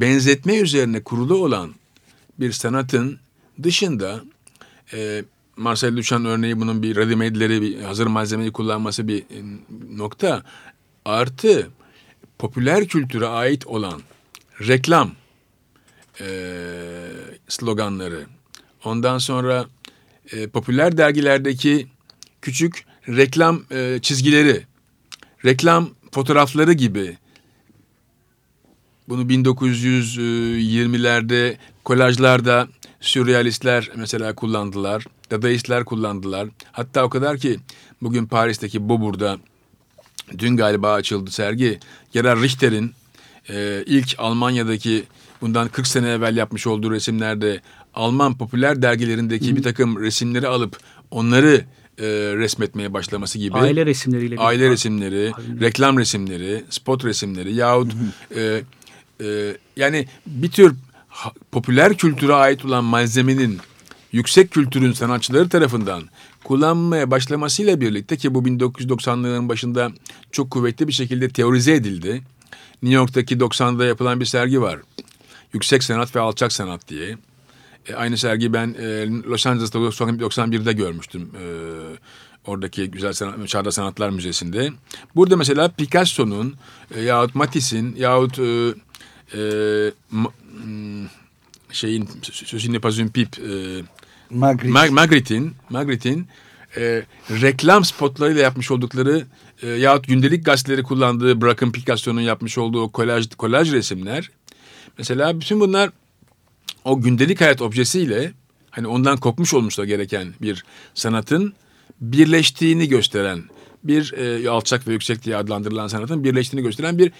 Speaker 3: benzetme üzerine kurulu olan bir sanatın dışında e, Marcel Duchamp örneği bunun bir readymade'leri, bir hazır malzemeyi kullanması bir e, nokta. Artı popüler kültüre ait olan reklam e, sloganları. Ondan sonra e, popüler dergilerdeki küçük reklam e, çizgileri, reklam fotoğrafları gibi bunu 1920'lerde kolajlarda sürrealistler mesela kullandılar. Dadaistler kullandılar. Hatta o kadar ki bugün Paris'teki Beaubourg'da dün galiba açıldı sergi. Gerhard Richter'in e, ilk Almanya'daki bundan 40 sene evvel yapmış olduğu resimlerde Alman popüler dergilerindeki bir takım resimleri alıp onları e, resmetmeye başlaması gibi.
Speaker 2: Aile resimleriyle.
Speaker 3: Aile resimleri,
Speaker 2: Aynen.
Speaker 3: reklam resimleri, spot resimleri yahut e, e, yani bir tür popüler kültüre ait olan malzemenin yüksek kültürün sanatçıları tarafından kullanmaya başlamasıyla birlikte ki bu 1990'ların başında çok kuvvetli bir şekilde teorize edildi. New York'taki 90'da yapılan bir sergi var. Yüksek sanat ve alçak sanat diye. E, aynı sergi ben e, Los Angeles'ta 91'de görmüştüm. E, oradaki Güzel Sanat, Çağdaş Sanatlar Müzesi'nde. Burada mesela Picasso'nun e, yahut Matisse'in yahut e, e, ma- hmm, şeyin Ceci n'est pas une pipe e,
Speaker 1: Magritte.
Speaker 3: Mag- Magritte'in Magritte'in e, reklam spotlarıyla yapmış oldukları e, yahut gündelik gazeteleri kullandığı bırakın Picasso'nun yapmış olduğu kolaj, kolaj resimler. Mesela bütün bunlar o gündelik hayat objesiyle hani ondan kopmuş olmuşla gereken bir sanatın birleştiğini gösteren bir e, alçak ve yüksek diye adlandırılan sanatın birleştiğini gösteren bir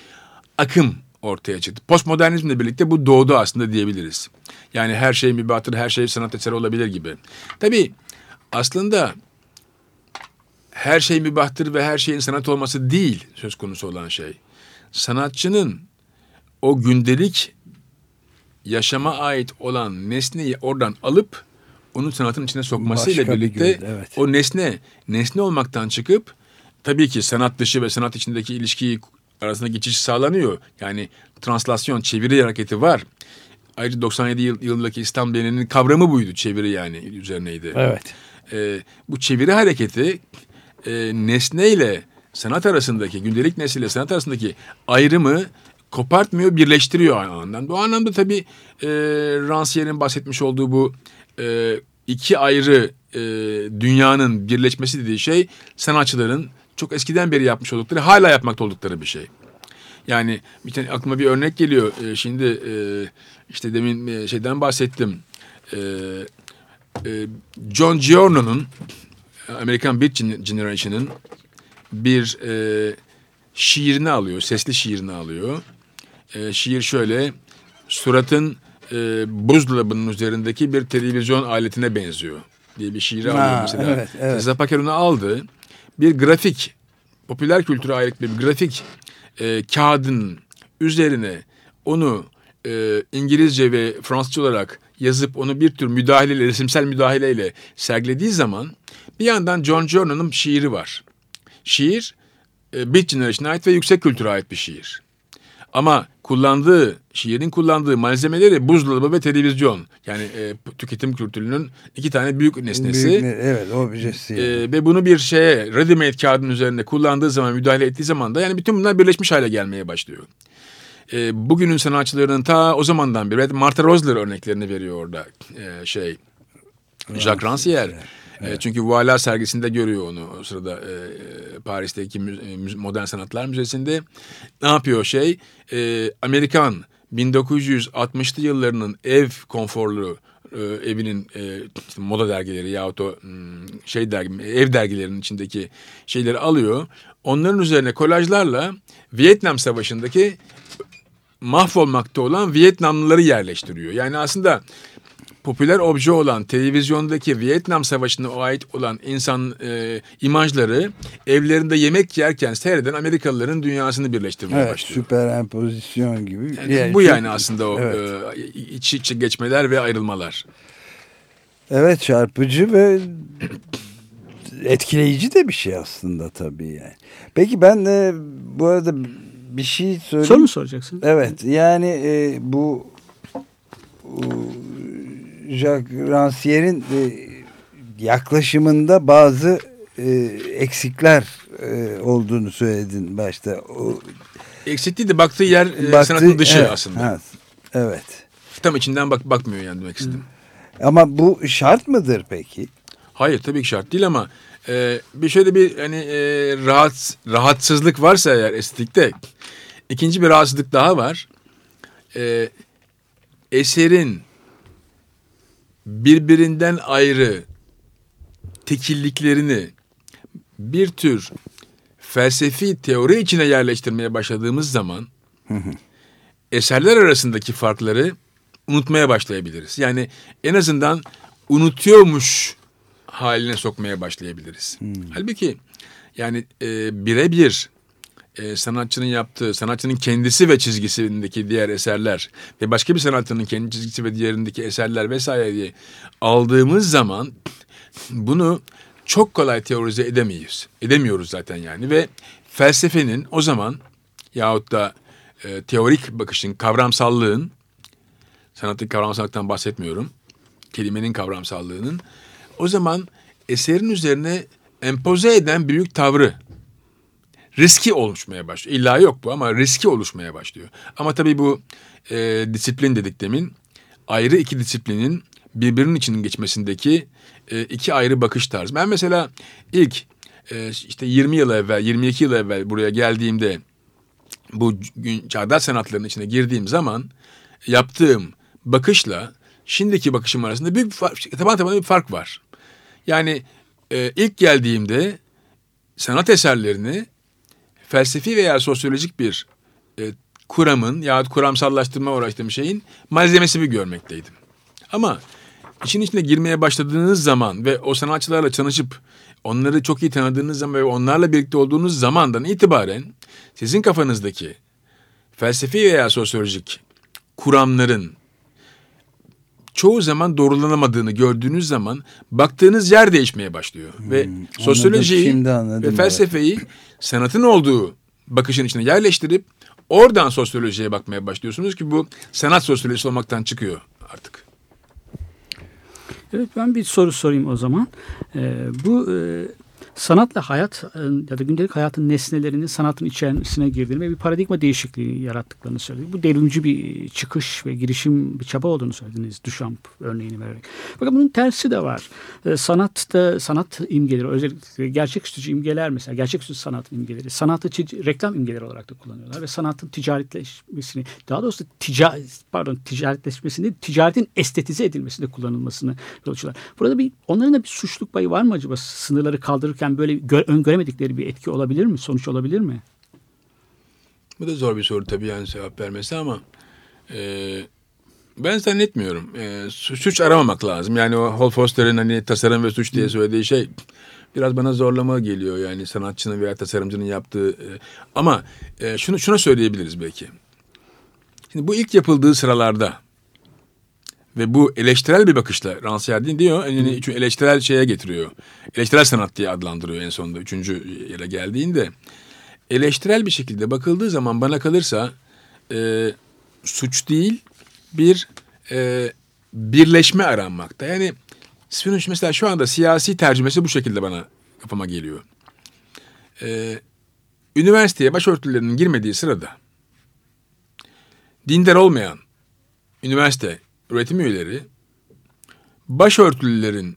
Speaker 3: akım ortaya çıktı. Postmodernizmle birlikte bu doğdu aslında diyebiliriz. Yani her şey mübahtır, her şey sanat eseri olabilir gibi. Tabii aslında her şey mübahtır ve her şeyin sanat olması değil söz konusu olan şey. Sanatçının o gündelik yaşama ait olan nesneyi oradan alıp onu sanatın içine sokmasıyla
Speaker 1: Başka bir
Speaker 3: birlikte
Speaker 1: gün, evet.
Speaker 3: o nesne nesne olmaktan çıkıp tabii ki sanat dışı ve sanat içindeki ilişkiyi arasında geçiş sağlanıyor. Yani translasyon, çeviri hareketi var. Ayrıca 97 yıl, yılındaki İstanbul Bienalinin kavramı buydu. Çeviri yani üzerineydi.
Speaker 1: Evet.
Speaker 3: Ee, bu çeviri hareketi e, nesne ile sanat arasındaki, gündelik nesne ile sanat arasındaki ayrımı kopartmıyor, birleştiriyor aynı anlamda. Bu anlamda tabii e, Rancière'in bahsetmiş olduğu bu e, iki ayrı e, dünyanın birleşmesi dediği şey sanatçıların çok eskiden beri yapmış oldukları, hala yapmakta oldukları bir şey. Yani bir tane aklıma bir örnek geliyor. Ee, şimdi e, işte demin e, şeyden bahsettim. Ee, e, John Giorno'nun American Beat Gen- Generation'ın bir e, şiirini alıyor. Sesli şiirini alıyor. E, şiir şöyle. Suratın e, buzdolabının üzerindeki bir televizyon aletine benziyor diye bir şiiri
Speaker 1: Ha,
Speaker 3: alıyor mesela.
Speaker 1: evet, evet.
Speaker 3: Zapaker onu aldı. Bir grafik, popüler kültüre ait bir grafik e, kağıdın üzerine onu e, İngilizce ve Fransızca olarak yazıp onu bir tür müdahaleyle, resimsel müdahaleyle sergilediği zaman bir yandan John Giorno'nun şiiri var. Şiir e, Beat Generation'a ait ve yüksek kültüre ait bir şiir. Ama kullandığı, şiirin kullandığı malzemeleri buzdolabı ve televizyon. Yani e, tüketim kültürünün iki tane büyük nesnesi.
Speaker 1: Büyük evet objesi. yani.
Speaker 3: Ee, ve bunu bir şeye ready kağıdın üzerinde kullandığı zaman müdahale ettiği zaman da yani bütün bunlar birleşmiş hale gelmeye başlıyor. Ee, bugünün sanatçılarının ta o zamandan beri Martha Rosler örneklerini veriyor orada ee, şey Jacques Rancière. Ee, çünkü Voila sergisinde görüyor onu o sırada e, Paris'teki mü- e, Müze- Modern Sanatlar Müzesi'nde. Ne yapıyor şey? Amerikan 1960'lı yıllarının ev konforlu e, evinin e, işte moda dergileri yahut o hmm, şey dergi ev dergilerinin içindeki şeyleri alıyor. Onların üzerine kolajlarla Vietnam Savaşı'ndaki mahvolmakta olan Vietnamlıları yerleştiriyor. Yani aslında popüler obje olan televizyondaki Vietnam Savaşı'na ait olan insan e, imajları evlerinde yemek yerken seyreden Amerikalıların dünyasını birleştirmeye
Speaker 1: evet,
Speaker 3: başlıyor.
Speaker 1: süper empozisyon gibi.
Speaker 3: Yani
Speaker 1: Yani
Speaker 3: bu
Speaker 1: çok-
Speaker 3: yani aslında o
Speaker 1: Evet.
Speaker 3: e, iç içe geçmeler ve ayrılmalar.
Speaker 1: Evet çarpıcı ve etkileyici de bir şey aslında tabii yani. Peki ben de bu arada bir şey söyleyeyim.
Speaker 2: Soru mu soracaksın?
Speaker 1: Evet yani e, bu e, Jacques Rancière'in e, yaklaşımında bazı e, eksikler e, olduğunu söyledin başta. O,
Speaker 3: Eksikliği de baktığı yer
Speaker 1: baktı-
Speaker 3: sanatın dışı
Speaker 1: evet,
Speaker 3: aslında.
Speaker 1: ha, evet.
Speaker 3: Tam içinden bak bakmıyor yani demek istedim.
Speaker 1: Ama bu şart mıdır peki?
Speaker 3: Hayır tabii ki şart değil ama e, bir şöyle bir hani e, rahat rahatsızlık varsa eğer estetikte ikinci bir rahatsızlık daha var. E, eserin birbirinden ayrı tekilliklerini bir tür felsefi teori içine yerleştirmeye başladığımız zaman eserler arasındaki farkları unutmaya başlayabiliriz. Yani en azından unutuyormuş haline sokmaya başlayabiliriz. Halbuki yani e, birebir e, sanatçının yaptığı, sanatçının kendisi ve çizgisindeki diğer eserler ve başka bir sanatçının kendi çizgisi ve diğerindeki eserler vesaireyi aldığımız zaman bunu çok kolay teorize edemeyiz. Edemiyoruz zaten yani ve felsefenin o zaman yahut da e, teorik bakışın, kavramsallığın sanatın kavramsallıktan bahsetmiyorum. Kelimenin kavramsallığının. O zaman eserin üzerine empoze eden büyük tavrı riski oluşmaya başlıyor. İlla yok bu ama riski oluşmaya başlıyor. Ama tabii bu e, disiplin dedik demin. Ayrı iki disiplinin birbirinin içinin geçmesindeki e, iki ayrı bakış tarzı. Ben mesela ilk e, işte 20 yıl evvel, 22 yıl evvel buraya geldiğimde bu gün çağdaş sanatların içine girdiğim zaman yaptığım bakışla şimdiki bakışım arasında büyük bir fark, taban tabana bir fark var. Yani e, ilk geldiğimde sanat eserlerini felsefi veya sosyolojik bir e, kuramın yahut kuramsallaştırma uğraştığım şeyin malzemesi bir görmekteydim. Ama işin içine girmeye başladığınız zaman ve o sanatçılarla tanışıp onları çok iyi tanıdığınız zaman ve onlarla birlikte olduğunuz zamandan itibaren sizin kafanızdaki felsefi veya sosyolojik kuramların çoğu zaman doğrulanamadığını gördüğünüz zaman baktığınız yer değişmeye başlıyor. ve sosyolojiyi
Speaker 1: Hmm, şimdi anladım,
Speaker 3: ve
Speaker 1: evet.
Speaker 3: felsefeyi sanatın olduğu bakışın içine yerleştirip oradan sosyolojiye bakmaya başlıyorsunuz ki bu sanat sosyolojisi olmaktan çıkıyor artık.
Speaker 2: Evet ben bir soru sorayım o zaman. Ee, bu e, sanatla hayat e, ya da gündelik hayatın nesnelerinin sanatın içerisine girdiğini ve bir paradigma değişikliği yarattıklarını söyledi. Bu devrimci bir çıkış ve girişim bir çaba olduğunu söylediniz Duchamp örneğini vererek. Fakat bunun tersi de var. Ee, sanatta sanat imgeleri özellikle gerçeküstü imgeler mesela gerçeküstü sanat imgeleri sanatı reklam imgeleri olarak da kullanıyorlar ve sanatın ticaretleşmesini daha doğrusu tica pardon ticaretleşmesini ticaretin estetize edilmesinde kullanılmasını yol açıyorlar. Burada bir onların da bir suçluk payı var mı acaba sınırları kaldırırken böyle gö- öngöremedikleri bir etki olabilir mi? Sonuç olabilir mi?
Speaker 3: Bu da zor bir soru tabii yani cevap vermesi ama e, ben zannetmiyorum. E, su- suç aramamak lazım. Yani o Hall Foster'ın hani tasarım ve suç diye söylediği şey biraz bana zorlama geliyor yani sanatçının veya tasarımcının yaptığı. e, ama e, şunu şuna söyleyebiliriz belki. Şimdi bu ilk yapıldığı sıralarda Ve bu eleştirel bir bakışla Rancière diyor. Yani üçü eleştirel şeye getiriyor. Eleştirel sanat diye adlandırıyor en sonunda üçüncü yere geldiğinde. Eleştirel bir şekilde bakıldığı zaman bana kalırsa e, suç değil bir e, birleşme aranmakta. Yani Spinoza mesela şu anda siyasi tercümesi bu şekilde bana kafama geliyor. E, üniversiteye başörtülerinin girmediği sırada dindar olmayan üniversite öğretim üyeleri başörtülülerin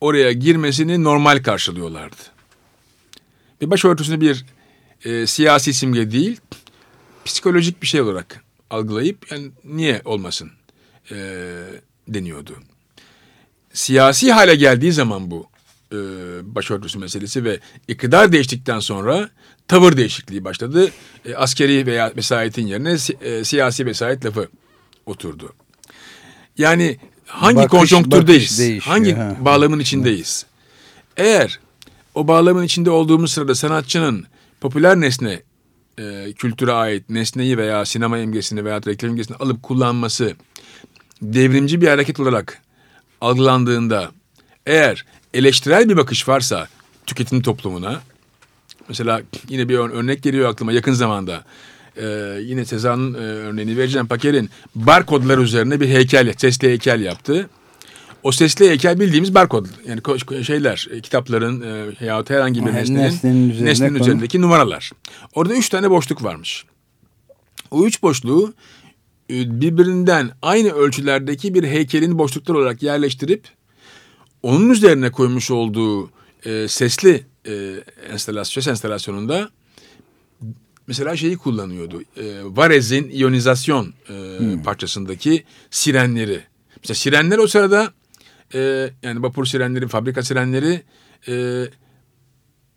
Speaker 3: oraya girmesini normal karşılıyorlardı. Ve başörtüsünü bir e, siyasi simge değil, psikolojik bir şey olarak algılayıp yani niye olmasın e, deniyordu. Siyasi hale geldiği zaman bu e, başörtüsü meselesi ve iktidar değiştikten sonra tavır değişikliği başladı. E, askeri veya vesayetin yerine si- e, siyasi vesayet lafı oturdu. Yani hangi
Speaker 1: Bakış-
Speaker 3: konjonktürdeyiz?
Speaker 1: bakış değişiyor,
Speaker 3: Hangi
Speaker 1: ha.
Speaker 3: bağlamın içindeyiz? Eğer o bağlamın içinde olduğumuz sırada sanatçının popüler nesne e, kültüre ait nesneyi veya sinema imgesini veya reklam imgesini alıp kullanması devrimci bir hareket olarak algılandığında eğer eleştirel bir bakış varsa tüketim toplumuna mesela yine bir ör- örnek geliyor aklıma yakın zamanda Ee, yine Sezan'ın e, örneğini vereceğim Paker'in barkodlar üzerine bir heykel sesli heykel yaptı. O sesli heykel bildiğimiz barkod yani şeyler e, kitapların e, yahut herhangi bir nesnenin,
Speaker 1: nesnenin üzerine
Speaker 3: nesnenin
Speaker 1: konu-
Speaker 3: üzerindeki numaralar. Orada üç tane boşluk varmış. O üç boşluğu e, birbirinden aynı ölçülerdeki bir heykelin boşluklar olarak yerleştirip onun üzerine koymuş olduğu e, sesli e, enstalasyon, ses enstalasyonunda mesela şeyi kullanıyordu. E, Varez'in iyonizasyon e, parçasındaki sirenleri. Mesela sirenler o sırada e, yani vapur sirenleri, fabrika sirenleri e,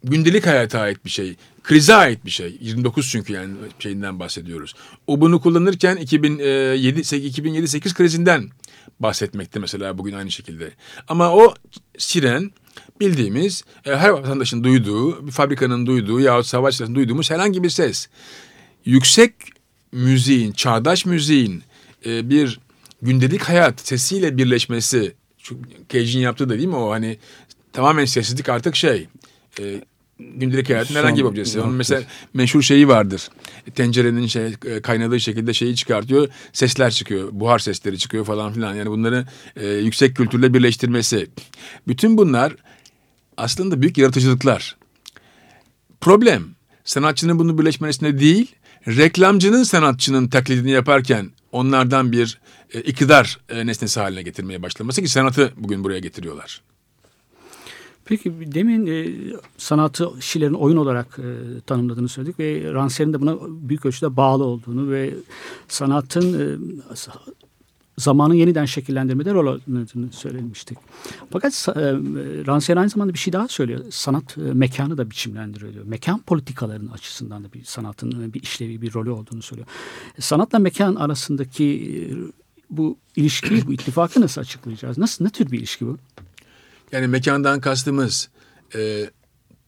Speaker 3: gündelik hayata ait bir şey. Krize ait bir şey. 29 çünkü yani şeyinden bahsediyoruz. O bunu kullanırken 2007 2007-8 krizinden bahsetmekte mesela bugün aynı şekilde. Ama o siren bildiğimiz e, her vatandaşın duyduğu, bir fabrikanın duyduğu yahut savaş sırasında duyduğumuz herhangi bir ses. Yüksek müziğin, çağdaş müziğin e, bir gündelik hayat sesiyle birleşmesi. Cage'in yaptığı da değil mi o hani tamamen sessizlik artık şey. E, gündelik hayatın
Speaker 1: Son
Speaker 3: herhangi bir objesi. Onun mesela meşhur şeyi vardır. Tencerenin şey e, kaynadığı şekilde şeyi çıkartıyor. Sesler çıkıyor. Buhar sesleri çıkıyor falan filan. Yani bunları e, yüksek kültürle birleştirmesi. Bütün bunlar aslında büyük yaratıcılıklar. Problem sanatçının bunu birleşmesinde değil, reklamcının sanatçının taklidini yaparken onlardan bir e, iktidar e, nesnesi haline getirmeye başlaması ki sanatı bugün buraya getiriyorlar.
Speaker 2: Peki demin e, sanatı Schiller'in oyun olarak e, tanımladığını söyledik ve Rancière'in de buna büyük ölçüde bağlı olduğunu ve sanatın e, zamanın yeniden şekillendirmede rol oynadığını söylemiştik. Fakat e, Rancière aynı zamanda bir şey daha söylüyor. Sanat e, mekanı da biçimlendiriyor diyor. Mekan politikalarının açısından da bir sanatın e, bir işlevi, bir rolü olduğunu söylüyor. Sanatla mekan arasındaki e, bu ilişkiyi, bu ittifakı nasıl açıklayacağız? Nasıl, ne tür bir ilişki bu?
Speaker 3: Yani mekandan kastımız e,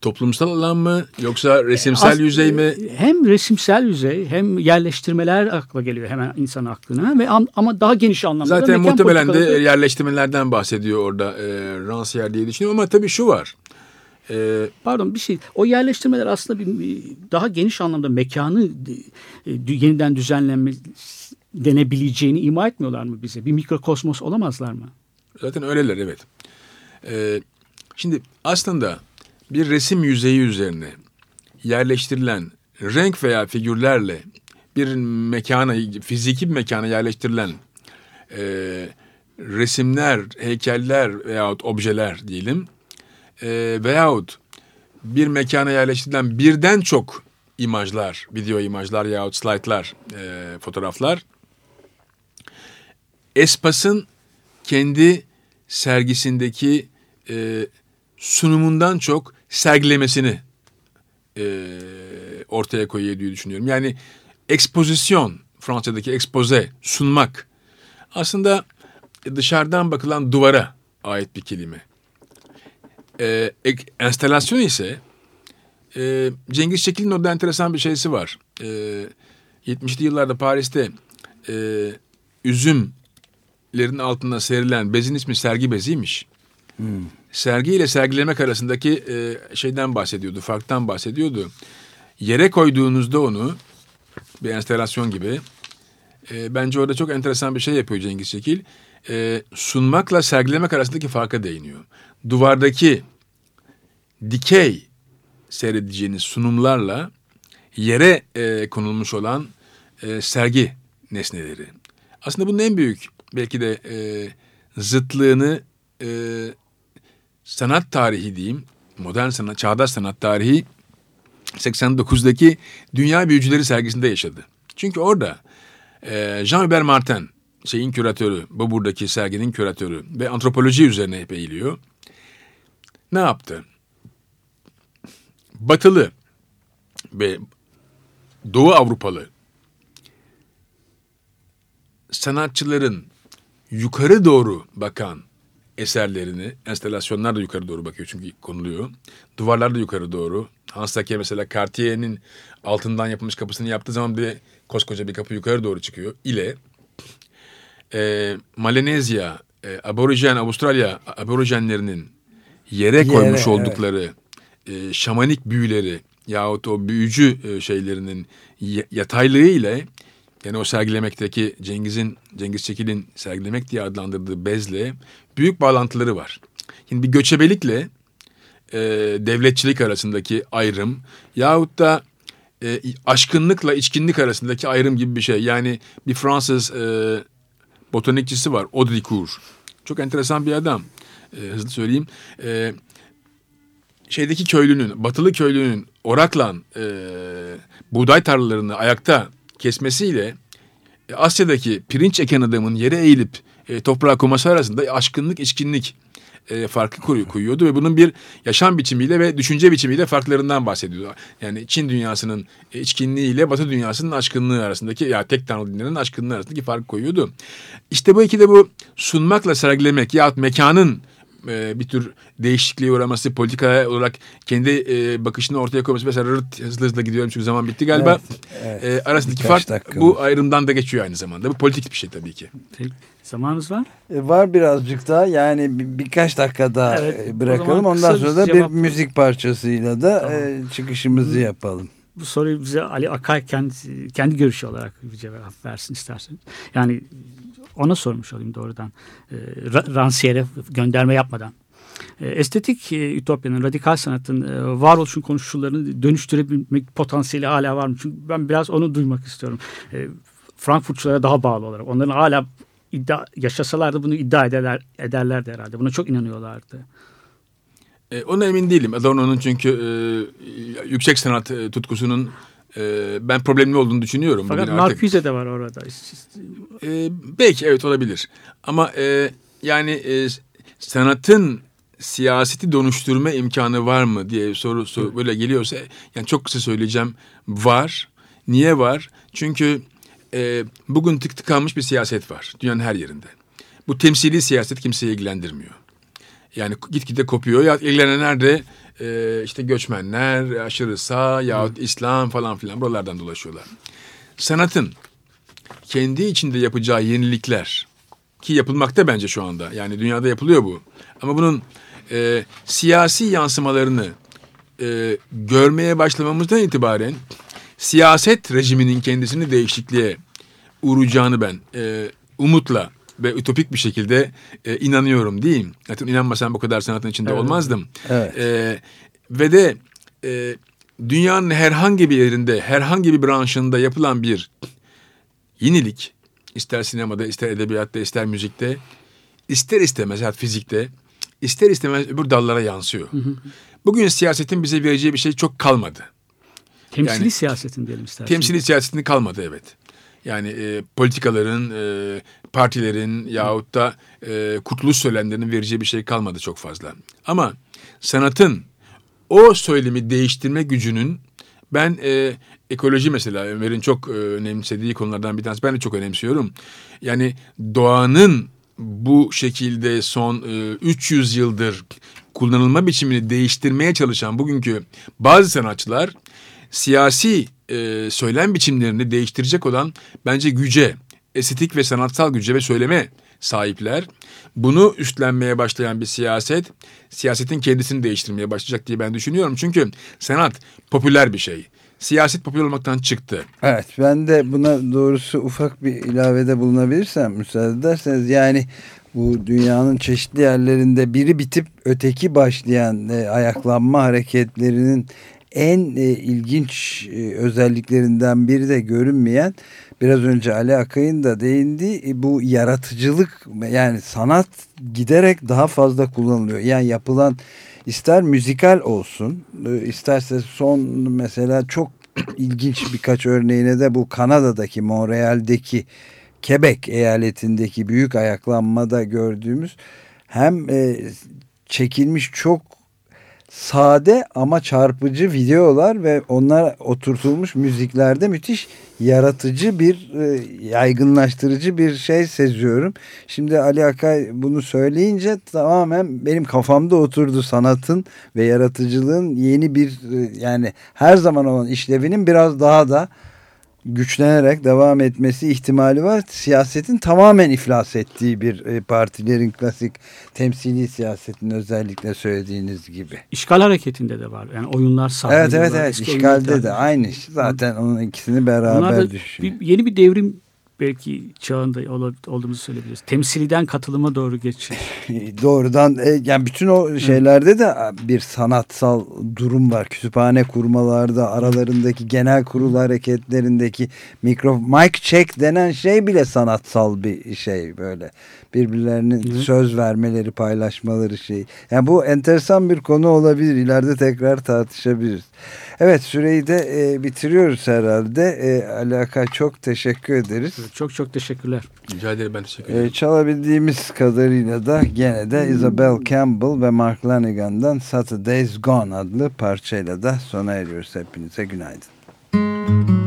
Speaker 3: toplumsal alan mı yoksa resimsel
Speaker 2: As-
Speaker 3: yüzey mi?
Speaker 2: Hem resimsel yüzey hem yerleştirmeler akla geliyor hemen insan aklına ve am- ama daha geniş anlamda da
Speaker 3: Zaten muhtemelen de yerleştirmelerden bahsediyor orada e, Rancière diye düşünüyorum ama tabii şu var. E,
Speaker 2: pardon bir şey o yerleştirmeler aslında bir, daha geniş anlamda mekanı e, yeniden düzenlenme denebileceğini ima etmiyorlar mı bize? Bir mikrokosmos olamazlar mı?
Speaker 3: Zaten öyleler evet. Ee, şimdi aslında bir resim yüzeyi üzerine yerleştirilen renk veya figürlerle bir mekana, fiziki bir mekana yerleştirilen e, resimler, heykeller veyahut objeler diyelim e, veyahut bir mekana yerleştirilen birden çok imajlar, video imajlar yahut slaytlar, e, fotoğraflar Espas'ın kendi sergisindeki e, sunumundan çok sergilemesini e, ortaya koyuyor diye düşünüyorum. Yani ekspozisyon, Fransa'daki ekspoze, sunmak aslında dışarıdan bakılan duvara ait bir kelime. E, ek, enstalasyon ise e, Cengiz Çekil'in orada enteresan bir şeysi var. E, 70'li yıllarda Paris'te e, üzüm sergilerin altına serilen bezin ismi sergi beziymiş. Sergi ile sergilemek arasındaki e, şeyden bahsediyordu, farktan bahsediyordu. Yere koyduğunuzda onu bir enstelasyon gibi e, bence orada çok enteresan bir şey yapıyor Cengiz Çekil. E, sunmakla sergilemek arasındaki farka değiniyor. Duvardaki dikey seyredeceğiniz sunumlarla yere e, konulmuş olan e, sergi nesneleri. Aslında bunun en büyük belki de e, zıtlığını e, sanat tarihi diyeyim, modern sanat, çağdaş sanat tarihi 89'daki Dünya Büyücüleri sergisinde yaşadı. Çünkü orada e, Jean-Hubert Martin, şeyin küratörü, bu buradaki serginin küratörü ve antropoloji üzerine eğiliyor. Ne yaptı? Batılı ve Doğu Avrupalı sanatçıların yukarı doğru bakan eserlerini, enstalasyonlar da yukarı doğru bakıyor çünkü konuluyor. Duvarlar da yukarı doğru. Hans Sake mesela Cartier'in altından yapılmış kapısını yaptığı zaman bir de koskoca bir kapı yukarı doğru çıkıyor. ile e, Malenezya, e, Aborijen, Avustralya aborijenlerinin yere koymuş
Speaker 1: evet.
Speaker 3: oldukları e, şamanik büyüleri yahut o büyücü e, şeylerinin yataylığı ile yani o sergilemekteki Cengiz'in Cengiz Çekil'in sergilemek diye adlandırdığı bezle büyük bağlantıları var. Şimdi bir göçebelikle e, devletçilik arasındaki ayrım yahut da e, aşkınlıkla içkinlik arasındaki ayrım gibi bir şey. Yani bir Fransız e, botanikçisi var Audricourt. Çok enteresan bir adam. E, hızlı söyleyeyim. E, şeydeki köylünün, batılı köylünün oraklan e, buğday tarlalarını ayakta kesmesiyle e, Asya'daki pirinç eken adamın yere eğilip e, toprağa koyması arasında aşkınlık, içkinlik e, farkı koyu- koyuyordu ve bunun bir yaşam biçimiyle ve düşünce biçimiyle farklarından bahsediyordu. Yani Çin dünyasının e, içkinliğiyle Batı dünyasının aşkınlığı arasındaki ya tek tanrı dinlerinin aşkınlığı arasındaki farkı koyuyordu. İşte bu iki de bu sunmakla sergilemek yahut mekanın e, bir tür değişikliğe uğraması, politika olarak kendi e, bakışını ortaya koyması. Mesela rırt, hızlı hızlı gidiyorum çünkü zaman bitti galiba.
Speaker 1: Evet,
Speaker 3: E, arasındaki
Speaker 1: Birkaç
Speaker 3: fark
Speaker 1: dakika
Speaker 3: bu ayrımdan da geçiyor aynı zamanda. Bu politik bir şey tabii ki.
Speaker 2: Peki, Zamanınız var.
Speaker 1: E, Var birazcık daha yani bir- birkaç dakika daha
Speaker 2: Evet,
Speaker 1: e, bırakalım. Ondan sonra da
Speaker 2: bir
Speaker 1: bir
Speaker 2: cevap-
Speaker 1: müzik parçasıyla da
Speaker 2: Tamam.
Speaker 1: e, çıkışımızı yapalım.
Speaker 2: Bu soruyu bize Ali Akay kendi, kendi görüşü olarak bir cevap versin isterseniz. Yani ona sormuş olayım doğrudan. E, Ra- Rancière'e gönderme yapmadan. E, Estetik e, ütopyanın, radikal sanatın e, varoluşun konuşularını dönüştürebilmek potansiyeli hala var mı? Çünkü ben biraz onu duymak istiyorum. E, Frankfurtçulara daha bağlı olarak. Onların hala iddia, yaşasalardı bunu iddia ederler, ederlerdi herhalde. Buna çok inanıyorlardı.
Speaker 3: E, ona emin değilim. Adorno'nun çünkü e, yüksek sanat e, tutkusunun e, ben problemli olduğunu düşünüyorum.
Speaker 2: Fakat Marcuse de var orada.
Speaker 3: E, belki evet olabilir. Ama e, yani e, sanatın siyaseti dönüştürme imkanı var mı diye soru, soru böyle geliyorsa yani çok kısa söyleyeceğim var. Niye var? Çünkü e, bugün tık tıkanmış bir siyaset var dünyanın her yerinde. Bu temsili siyaset kimseyi ilgilendirmiyor. Yani gitgide kopuyor. Ya ilgilenenler de e, işte göçmenler, aşırı sağ yahut İslam falan filan buralardan dolaşıyorlar. Sanatın kendi içinde yapacağı yenilikler ki yapılmakta bence şu anda. Yani dünyada yapılıyor bu. Ama bunun e, siyasi yansımalarını e, görmeye başlamamızdan itibaren siyaset rejiminin kendisini değişikliğe uğrayacağını ben e, umutla ve ütopik bir şekilde e, inanıyorum diyeyim. Zaten inanmasam bu kadar sanatın içinde olmazdım.
Speaker 1: Evet.
Speaker 3: E, ve de e, dünyanın herhangi bir yerinde, herhangi bir branşında yapılan bir yenilik, ister sinemada, ister edebiyatta, ister müzikte, ister istemez, hatta fizikte, ister istemez öbür dallara yansıyor. Bugün siyasetin bize vereceği bir şey çok kalmadı.
Speaker 2: Temsili
Speaker 3: Yani-
Speaker 2: siyasetin diyelim isterseniz.
Speaker 3: Temsili siyasetini kalmadı evet. Yani e, politikaların, e, partilerin yahut da e, kurtuluş söylemlerinin vereceği bir şey kalmadı çok fazla. Ama sanatın o söylemi değiştirme gücünün ben e, ekoloji mesela Ömer'in çok e, önemsediği konulardan bir tanesi. Ben de çok önemsiyorum. Yani doğanın bu şekilde son e, 300 yıldır kullanılma biçimini değiştirmeye çalışan bugünkü bazı sanatçılar siyasi e, söylem biçimlerini değiştirecek olan bence güce, estetik ve sanatsal güce ve söyleme sahipler. Bunu üstlenmeye başlayan bir siyaset, siyasetin kendisini değiştirmeye başlayacak diye ben düşünüyorum. Çünkü sanat popüler bir şey. Siyaset popüler olmaktan çıktı.
Speaker 1: Evet ben de buna doğrusu ufak bir ilavede bulunabilirsem müsaade ederseniz yani bu dünyanın çeşitli yerlerinde biri bitip öteki başlayan e, ayaklanma hareketlerinin en e, ilginç e, özelliklerinden biri de görünmeyen biraz önce Ali Akay'ın da değindiği e, bu yaratıcılık yani sanat giderek daha fazla kullanılıyor. Yani yapılan ister müzikal olsun e, isterse son mesela çok ilginç birkaç örneğine de bu Kanada'daki Montreal'deki Quebec eyaletindeki büyük ayaklanmada gördüğümüz hem e, çekilmiş çok sade ama çarpıcı videolar ve onlar oturtulmuş müziklerde müthiş yaratıcı bir e, yaygınlaştırıcı bir şey seziyorum. Şimdi Ali Akay bunu söyleyince tamamen benim kafamda oturdu sanatın ve yaratıcılığın yeni bir e, yani her zaman olan işlevinin biraz daha da güçlenerek devam etmesi ihtimali var. Siyasetin tamamen iflas ettiği bir e, partilerin klasik temsili siyasetin özellikle söylediğiniz gibi.
Speaker 2: İşgal hareketinde de var. Yani oyunlar
Speaker 1: Evet
Speaker 2: sahneliyorlar.
Speaker 1: evet evet
Speaker 2: eski
Speaker 1: işgalde de aynı. Zaten onun ikisini beraber
Speaker 2: da
Speaker 1: düşün.
Speaker 2: bir, yeni bir devrim belki çağında olduğumuzu söyleyebiliriz. Temsiliden katılıma doğru geçiş.
Speaker 1: Doğrudan e, yani bütün o şeylerde de bir sanatsal durum var. Kütüphane kurmalarda aralarındaki genel kurul hareketlerindeki mikro mic check denen şey bile sanatsal bir şey böyle. Birbirlerinin
Speaker 2: Evet.
Speaker 1: söz vermeleri, paylaşmaları şey. Yani bu enteresan bir konu olabilir. İleride tekrar tartışabiliriz. Evet süreyi de e, bitiriyoruz herhalde. E, Ali Akay çok teşekkür ederiz.
Speaker 2: Çok çok teşekkürler.
Speaker 3: Rica ederim ben teşekkür ederim.
Speaker 1: Ee, çalabildiğimiz kadarıyla da gene de Isabel Campbell ve Mark Lanigan'dan Saturday's Gone adlı parçayla da sona eriyoruz hepinize günaydın.
Speaker 5: If